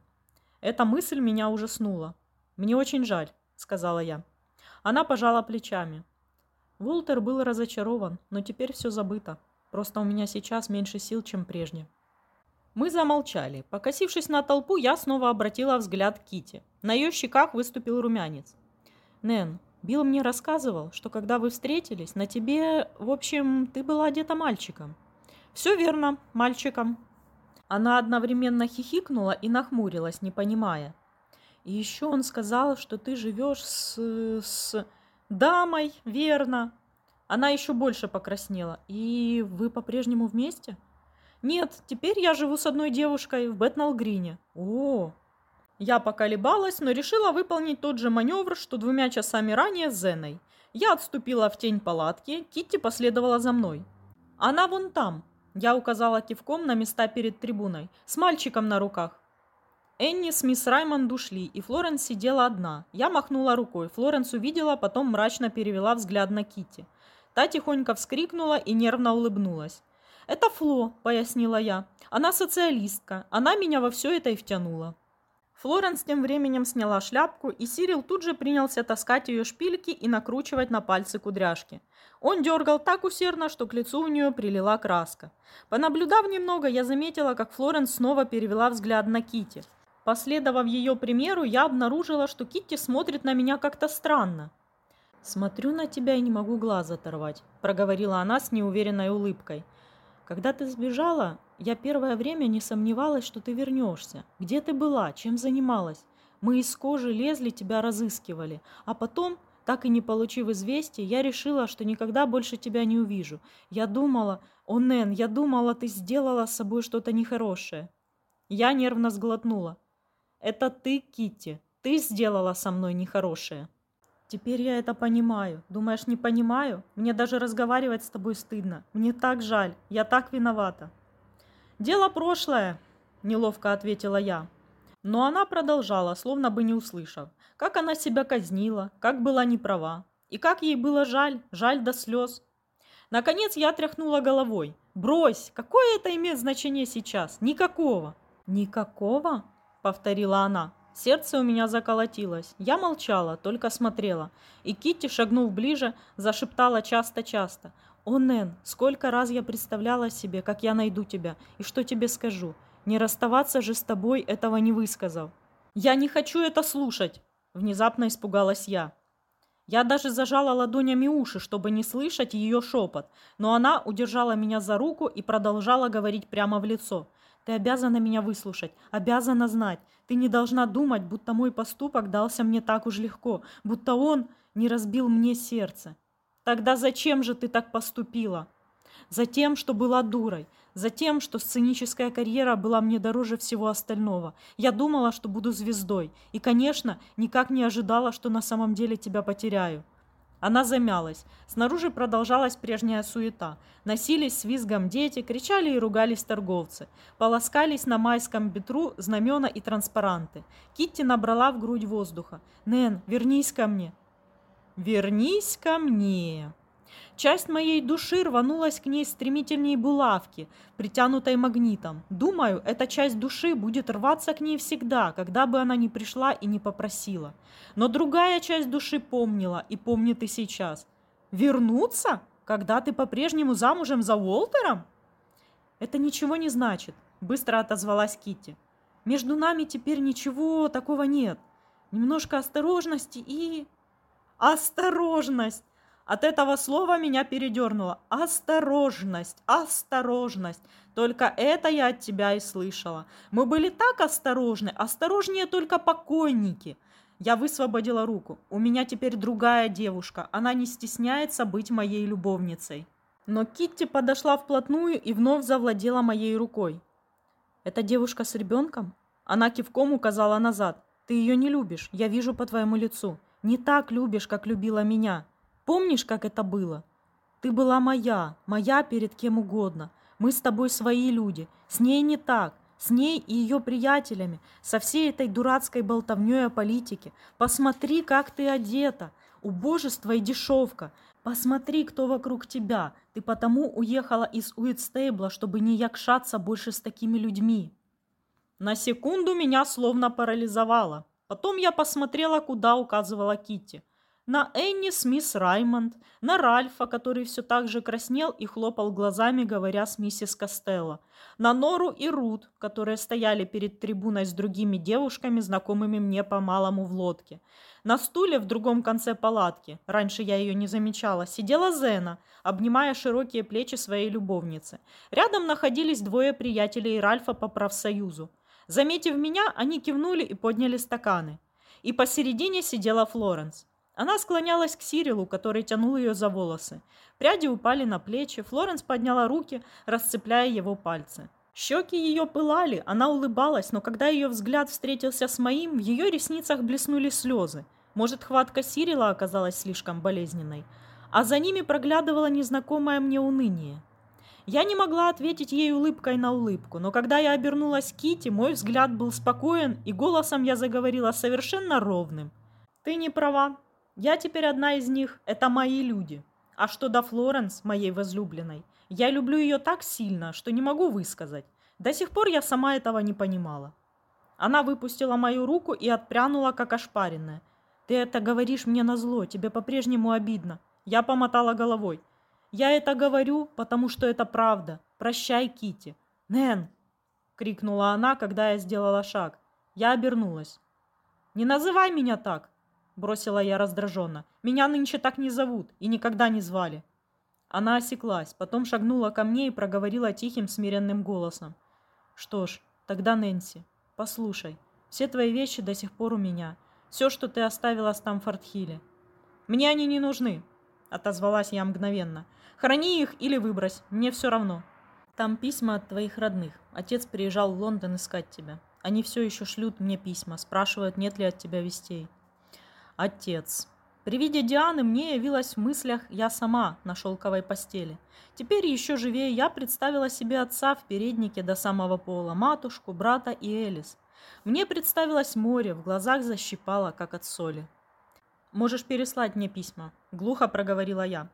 Эта мысль меня ужаснула. «Мне очень жаль», — сказала я. Она пожала плечами. Волтер был разочарован, но теперь все забыто. Просто у меня сейчас меньше сил, чем прежде. Мы замолчали. Покосившись на толпу, я снова обратила взгляд к Кити. На ее щеках выступил румянец. «Нэн, Билл мне рассказывал, что когда вы встретились, на тебе, в общем, ты была одета мальчиком». «Все верно, мальчиком», она одновременно хихикнула и нахмурилась, не понимая. И еще он сказал, что ты живешь с... с... дамой, верно. Она еще больше покраснела. И вы по-прежнему вместе? Нет, теперь я живу с одной девушкой в Бэтналгрине. О, я поколебалась, но решила выполнить тот же маневр, что двумя часами ранее с Зеной. Я отступила в тень палатки, Китти последовала за мной. Она вон там, я указала кивком на места перед трибуной, с мальчиком на руках. Энни с мисс Раймонд ушли, и Флоренс сидела одна. Я махнула рукой. Флоренс увидела, потом мрачно перевела взгляд на Кити. Та тихонько вскрикнула и нервно улыбнулась. «Это Фло», — пояснила я. «Она социалистка. Она меня во все это и втянула». Флоренс тем временем сняла шляпку, и Сирил тут же принялся таскать ее шпильки и накручивать на пальцы кудряшки. Он дергал так усердно, что к лицу у нее прилила краска. Понаблюдав немного, я заметила, как Флоренс снова перевела взгляд на Кити. Последовав ее примеру, я обнаружила, что Китти смотрит на меня как-то странно. «Смотрю на тебя и не могу глаз оторвать», – проговорила она с неуверенной улыбкой. «Когда ты сбежала, Я первое время не сомневалась, что ты вернешься. Где ты была? Чем занималась? Мы из кожи лезли, тебя разыскивали. А потом, так и не получив известия, я решила, что никогда больше тебя не увижу. Я думала, о, Нэн, я думала, ты сделала с собой что-то нехорошее. Я нервно сглотнула. Это ты, Китти, ты сделала со мной нехорошее. Теперь я это понимаю. Думаешь, не понимаю? Мне даже разговаривать с тобой стыдно. Мне так жаль. Я так виновата. Дело прошлое, неловко ответила я. Но она продолжала, словно бы не услышав. Как она себя казнила, как была неправа. И как ей было жаль, жаль до слез. Наконец я тряхнула головой. «Брось! Какое это имеет значение сейчас? Никакого!» «Никакого?» — повторила она. Сердце у меня заколотилось. Я молчала, только смотрела. И Китти, шагнув ближе, зашептала часто-часто. «О, Нэн, сколько раз я представляла себе, как я найду тебя, и что тебе скажу. Не расставаться же с тобой, этого не высказав». «Я не хочу это слушать!» Внезапно испугалась я. Я даже зажала ладонями уши, чтобы не слышать ее шепот, но она удержала меня за руку и продолжала говорить прямо в лицо. Ты обязана меня выслушать, обязана знать. Ты не должна думать, будто мой поступок дался мне так уж легко, будто он не разбил мне сердце. Тогда зачем же ты так поступила? Затем, что была дурой, затем, что сценическая карьера была мне дороже всего остального. Я думала, что буду звездой, и, конечно, никак не ожидала, что на самом деле тебя потеряю. Она замялась. Снаружи продолжалась прежняя суета. Носились с визгом дети, кричали и ругались торговцы. Полоскались на майском ветру знамена и транспаранты. Китти набрала в грудь воздуха. «Нэн, вернись ко мне!» «Вернись ко мне!» Часть моей души рванулась к ней стремительнее булавки, притянутой магнитом. Думаю, эта часть души будет рваться к ней всегда, когда бы она ни пришла и не попросила. Но другая часть души помнила и помнит и сейчас. Вернуться? Когда ты по-прежнему замужем за Уолтером? Это ничего не значит, быстро отозвалась Китти. Между нами теперь ничего такого нет. Немножко осторожности и... Осторожность! От этого слова меня передернуло. Осторожность, осторожность. Только это я от тебя и слышала. Мы были так осторожны, осторожнее только покойники. Я высвободила руку. У меня теперь другая девушка. Она не стесняется быть моей любовницей. Но Китти подошла вплотную и вновь завладела моей рукой. «Это девушка с ребенком?» Она кивком указала назад. «Ты ее не любишь, я вижу по твоему лицу. Не так любишь, как любила меня. Помнишь, как это было? Ты была моя, моя перед кем угодно. Мы с тобой свои люди. С ней не так. С ней и ее приятелями. Со всей этой дурацкой болтовней о политике. Посмотри, как ты одета. Убожество и дешевка. Посмотри, кто вокруг тебя. Ты потому уехала из Уитстейбла, чтобы не якшаться больше с такими людьми. На секунду меня словно парализовало. Потом я посмотрела, куда указывала Китти на Энни с мисс Раймонд, на Ральфа, который все так же краснел и хлопал глазами, говоря с миссис Костелло, на Нору и Рут, которые стояли перед трибуной с другими девушками, знакомыми мне по-малому в лодке. На стуле в другом конце палатки, раньше я ее не замечала, сидела Зена, обнимая широкие плечи своей любовницы. Рядом находились двое приятелей Ральфа по профсоюзу. Заметив меня, они кивнули и подняли стаканы. И посередине сидела Флоренс. Она склонялась к Сирилу, который тянул ее за волосы. Пряди упали на плечи, Флоренс подняла руки, расцепляя его пальцы. Щеки ее пылали, она улыбалась, но когда ее взгляд встретился с моим, в ее ресницах блеснули слезы. Может, хватка Сирила оказалась слишком болезненной. А за ними проглядывало незнакомое мне уныние. Я не могла ответить ей улыбкой на улыбку, но когда я обернулась к Кити, мой взгляд был спокоен, и голосом я заговорила совершенно ровным. «Ты не права. Я теперь одна из них, это мои люди. А что до Флоренс, моей возлюбленной, я люблю ее так сильно, что не могу высказать. До сих пор я сама этого не понимала. Она выпустила мою руку и отпрянула, как ошпаренная. «Ты это говоришь мне на зло, тебе по-прежнему обидно». Я помотала головой. «Я это говорю, потому что это правда. Прощай, Кити. Нэн!» — крикнула она, когда я сделала шаг. Я обернулась. «Не называй меня так!» – бросила я раздраженно. «Меня нынче так не зовут и никогда не звали». Она осеклась, потом шагнула ко мне и проговорила тихим, смиренным голосом. «Что ж, тогда, Нэнси, послушай, все твои вещи до сих пор у меня. Все, что ты оставила в Стамфорд-Хилле. Мне они не нужны», — отозвалась я мгновенно. «Храни их или выбрось, мне все равно». «Там письма от твоих родных. Отец приезжал в Лондон искать тебя. Они все еще шлют мне письма, спрашивают, нет ли от тебя вестей». «Отец», при виде Дианы мне явилась в мыслях я сама на шелковой постели. Теперь еще живее я представила себе отца в переднике до самого пола, матушку, брата и Элис. Мне представилось море, в глазах защипало, как от соли. «Можешь переслать мне письма», — глухо проговорила я.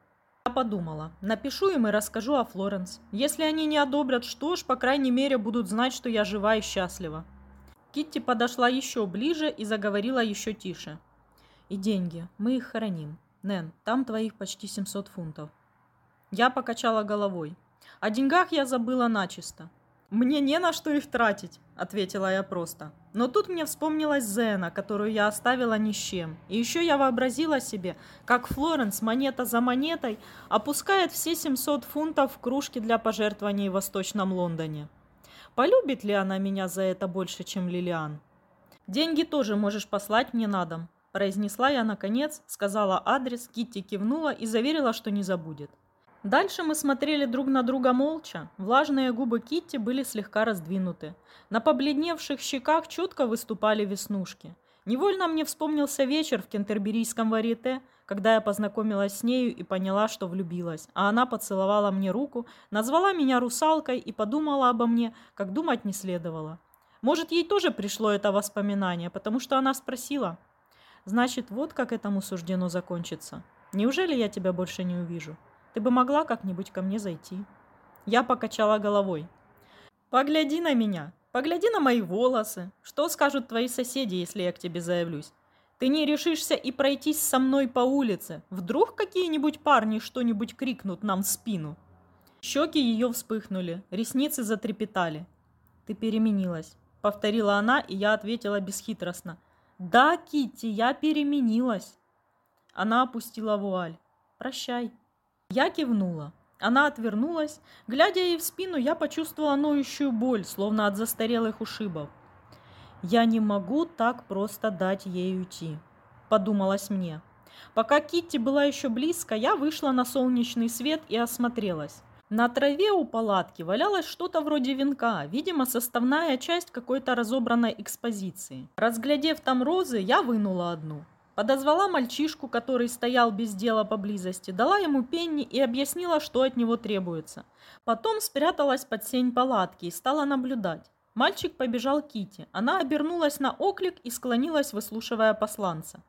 Я подумала, напишу им и расскажу о Флоренс. Если они не одобрят, что ж, по крайней мере, будут знать, что я жива и счастлива. Китти подошла еще ближе и заговорила еще тише. И деньги. Мы их хороним. Нэн, там твоих почти 700 фунтов. Я покачала головой. О деньгах я забыла начисто. «Мне не на что их тратить», — ответила я просто. Но тут мне вспомнилась Зена, которую я оставила ни с чем. И еще я вообразила себе, как Флоренс монета за монетой опускает все 700 фунтов в кружки для пожертвований в Восточном Лондоне. Полюбит ли она меня за это больше, чем Лилиан? Деньги тоже можешь послать мне на дом, Произнесла я наконец, сказала адрес, Китти кивнула и заверила, что не забудет. Дальше мы смотрели друг на друга молча. Влажные губы Китти были слегка раздвинуты. На побледневших щеках четко выступали веснушки. Невольно мне вспомнился вечер в кентерберийском варите, когда я познакомилась с нею и поняла, что влюбилась, а она поцеловала мне руку, назвала меня русалкой и подумала обо мне, как думать не следовало. Может, ей тоже пришло это воспоминание, потому что она спросила – Значит, вот как этому суждено закончиться. Неужели я тебя больше не увижу? Ты бы могла как-нибудь ко мне зайти?» Я покачала головой. «Погляди на меня. Погляди на мои волосы. Что скажут твои соседи, если я к тебе заявлюсь? Ты не решишься и пройтись со мной по улице. Вдруг какие-нибудь парни что-нибудь крикнут нам в спину?» Щеки ее вспыхнули, ресницы затрепетали. «Ты переменилась», — повторила она, и я ответила бесхитростно — «Да, Китти, я переменилась». Она опустила вуаль. «Прощай». Я кивнула. Она отвернулась. Глядя ей в спину, я почувствовала ноющую боль, словно от застарелых ушибов. «Я не могу так просто дать ей уйти», — подумалось мне. Пока Китти была еще близко, я вышла на солнечный свет и осмотрелась. На траве у палатки валялось что-то вроде венка, видимо, составная часть какой-то разобранной экспозиции. Разглядев там розы, я вынула одну. Подозвала мальчишку, который стоял без дела поблизости, дала ему пенни и объяснила, что от него требуется. Потом спряталась под сень палатки и стала наблюдать. Мальчик побежал к Кити. Она обернулась на оклик и склонилась, выслушивая посланца.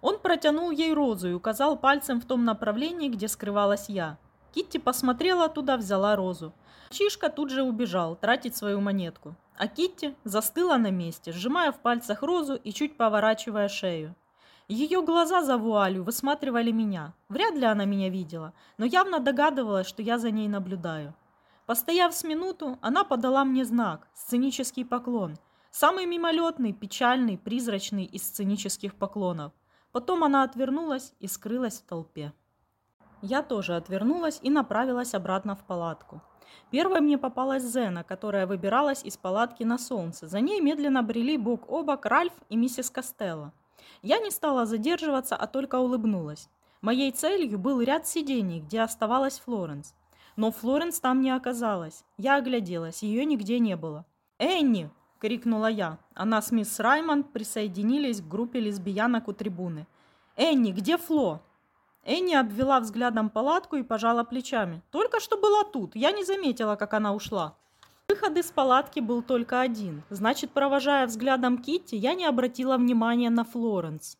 Он протянул ей розу и указал пальцем в том направлении, где скрывалась я. Китти посмотрела туда, взяла розу. Чишка тут же убежал тратить свою монетку. А Китти застыла на месте, сжимая в пальцах розу и чуть поворачивая шею. Ее глаза за вуалью высматривали меня. Вряд ли она меня видела, но явно догадывалась, что я за ней наблюдаю. Постояв с минуту, она подала мне знак, сценический поклон. Самый мимолетный, печальный, призрачный из сценических поклонов. Потом она отвернулась и скрылась в толпе. Я тоже отвернулась и направилась обратно в палатку. Первой мне попалась Зена, которая выбиралась из палатки на солнце. За ней медленно брели бок о бок Ральф и миссис Костелло. Я не стала задерживаться, а только улыбнулась. Моей целью был ряд сидений, где оставалась Флоренс. Но Флоренс там не оказалась. Я огляделась, ее нигде не было. «Энни!» – крикнула я. Она с мисс Раймонд присоединились к группе лесбиянок у трибуны. «Энни, где Фло?» Энни обвела взглядом палатку и пожала плечами. «Только что была тут. Я не заметила, как она ушла». Выход из палатки был только один. Значит, провожая взглядом Китти, я не обратила внимания на Флоренс.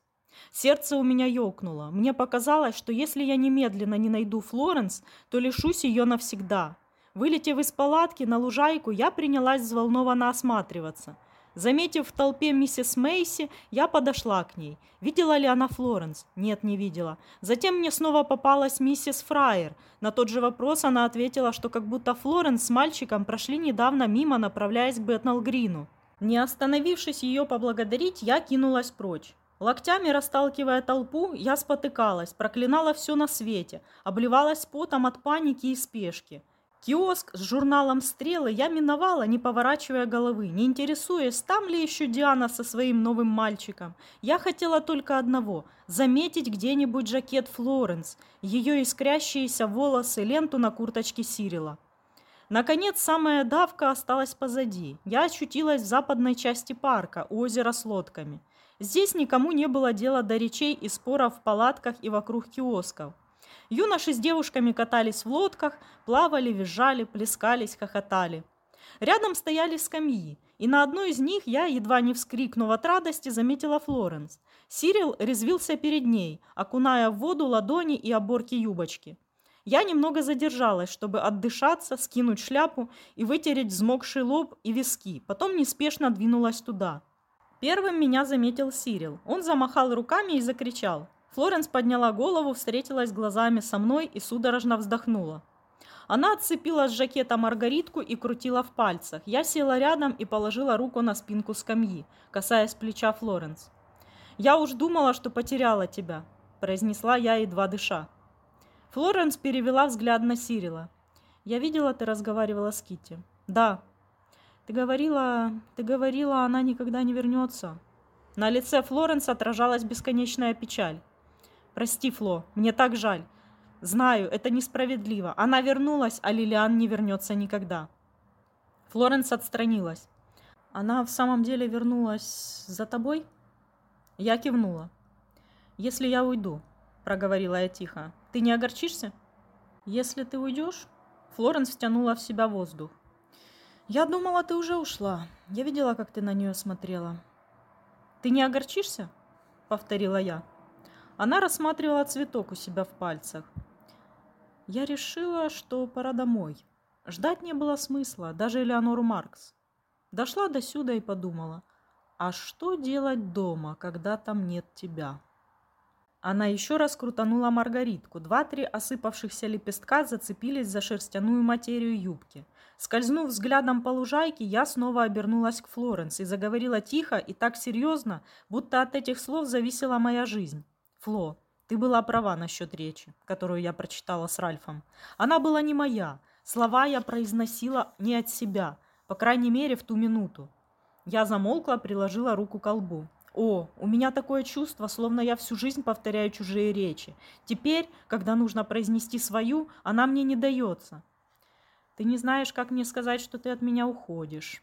Сердце у меня ёкнуло. Мне показалось, что если я немедленно не найду Флоренс, то лишусь ее навсегда. Вылетев из палатки на лужайку, я принялась взволнованно осматриваться – Заметив в толпе миссис Мейси, я подошла к ней. Видела ли она Флоренс? Нет, не видела. Затем мне снова попалась миссис Фрайер. На тот же вопрос она ответила, что как будто Флоренс с мальчиком прошли недавно мимо, направляясь к Бэтнелл Грину. Не остановившись ее поблагодарить, я кинулась прочь. Локтями расталкивая толпу, я спотыкалась, проклинала все на свете, обливалась потом от паники и спешки. Киоск с журналом «Стрелы» я миновала, не поворачивая головы, не интересуясь, там ли еще Диана со своим новым мальчиком. Я хотела только одного – заметить где-нибудь жакет Флоренс, ее искрящиеся волосы, ленту на курточке Сирила. Наконец, самая давка осталась позади. Я очутилась в западной части парка, у озера с лодками. Здесь никому не было дела до речей и споров в палатках и вокруг киосков. Юноши с девушками катались в лодках, плавали, визжали, плескались, хохотали. Рядом стояли скамьи, и на одной из них я, едва не вскрикнув от радости, заметила Флоренс. Сирил резвился перед ней, окуная в воду ладони и оборки юбочки. Я немного задержалась, чтобы отдышаться, скинуть шляпу и вытереть взмокший лоб и виски, потом неспешно двинулась туда – Первым меня заметил Сирил. Он замахал руками и закричал. Флоренс подняла голову, встретилась глазами со мной и судорожно вздохнула. Она отцепила с жакета маргаритку и крутила в пальцах. Я села рядом и положила руку на спинку скамьи, касаясь плеча Флоренс. «Я уж думала, что потеряла тебя», – произнесла я, едва дыша. Флоренс перевела взгляд на Сирила. «Я видела, ты разговаривала с Китти. «Да», ты говорила, ты говорила, она никогда не вернется. На лице Флоренс отражалась бесконечная печаль. Прости, Фло, мне так жаль. Знаю, это несправедливо. Она вернулась, а Лилиан не вернется никогда. Флоренс отстранилась. Она в самом деле вернулась за тобой? Я кивнула. Если я уйду, проговорила я тихо, ты не огорчишься? Если ты уйдешь? Флоренс втянула в себя воздух. Я думала, ты уже ушла. Я видела, как ты на нее смотрела. Ты не огорчишься? Повторила я. Она рассматривала цветок у себя в пальцах. Я решила, что пора домой. Ждать не было смысла, даже Элеонору Маркс. Дошла до сюда и подумала, а что делать дома, когда там нет тебя? Она еще раз крутанула маргаритку. Два-три осыпавшихся лепестка зацепились за шерстяную материю юбки – Скользнув взглядом по лужайке, я снова обернулась к Флоренс и заговорила тихо и так серьезно, будто от этих слов зависела моя жизнь. «Фло, ты была права насчет речи, которую я прочитала с Ральфом. Она была не моя. Слова я произносила не от себя, по крайней мере, в ту минуту. Я замолкла, приложила руку к колбу. О, у меня такое чувство, словно я всю жизнь повторяю чужие речи. Теперь, когда нужно произнести свою, она мне не дается. Ты не знаешь, как мне сказать, что ты от меня уходишь.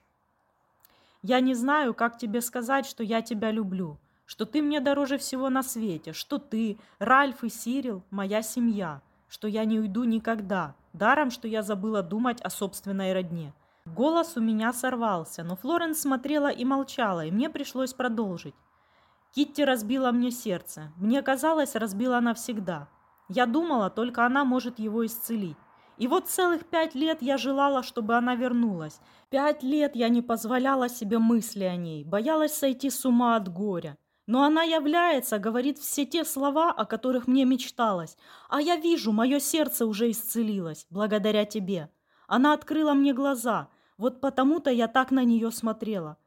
Я не знаю, как тебе сказать, что я тебя люблю, что ты мне дороже всего на свете, что ты, Ральф и Сирил, моя семья, что я не уйду никогда, даром, что я забыла думать о собственной родне. Голос у меня сорвался, но Флоренс смотрела и молчала, и мне пришлось продолжить. Китти разбила мне сердце. Мне казалось, разбила навсегда. Я думала, только она может его исцелить. И вот целых пять лет я желала, чтобы она вернулась. Пять лет я не позволяла себе мысли о ней, боялась сойти с ума от горя. Но она является, говорит все те слова, о которых мне мечталось. А я вижу, мое сердце уже исцелилось, благодаря тебе. Она открыла мне глаза, вот потому-то я так на нее смотрела.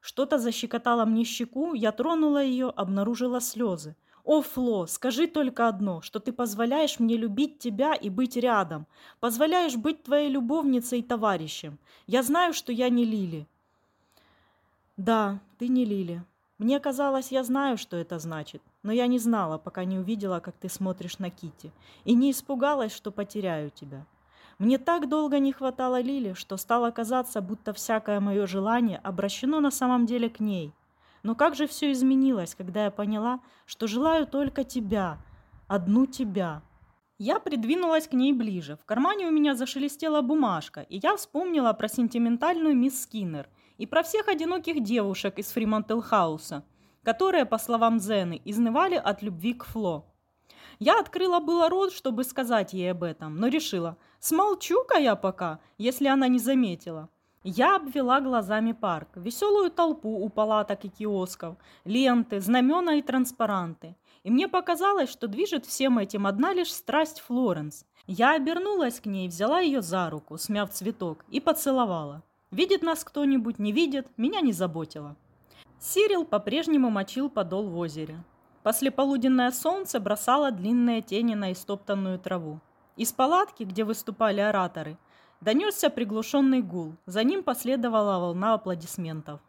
Что-то защекотало мне щеку, я тронула ее, обнаружила слезы. О, Фло, скажи только одно, что ты позволяешь мне любить тебя и быть рядом. Позволяешь быть твоей любовницей и товарищем. Я знаю, что я не Лили. Да, ты не Лили. Мне казалось, я знаю, что это значит, но я не знала, пока не увидела, как ты смотришь на Кити, и не испугалась, что потеряю тебя. Мне так долго не хватало Лили, что стало казаться, будто всякое мое желание обращено на самом деле к ней. Но как же все изменилось, когда я поняла, что желаю только тебя, одну тебя. Я придвинулась к ней ближе. В кармане у меня зашелестела бумажка, и я вспомнила про сентиментальную мисс Скиннер и про всех одиноких девушек из Фримонтелхауса, которые, по словам Зены, изнывали от любви к Фло. Я открыла было рот, чтобы сказать ей об этом, но решила, смолчу-ка я пока, если она не заметила. Я обвела глазами парк, веселую толпу у палаток и киосков, ленты, знамена и транспаранты. И мне показалось, что движет всем этим одна лишь страсть Флоренс. Я обернулась к ней, взяла ее за руку, смяв цветок, и поцеловала. Видит нас кто-нибудь, не видит, меня не заботило. Сирил по-прежнему мочил подол в озере. Послеполуденное солнце бросало длинные тени на истоптанную траву. Из палатки, где выступали ораторы, донесся приглушенный гул. За ним последовала волна аплодисментов.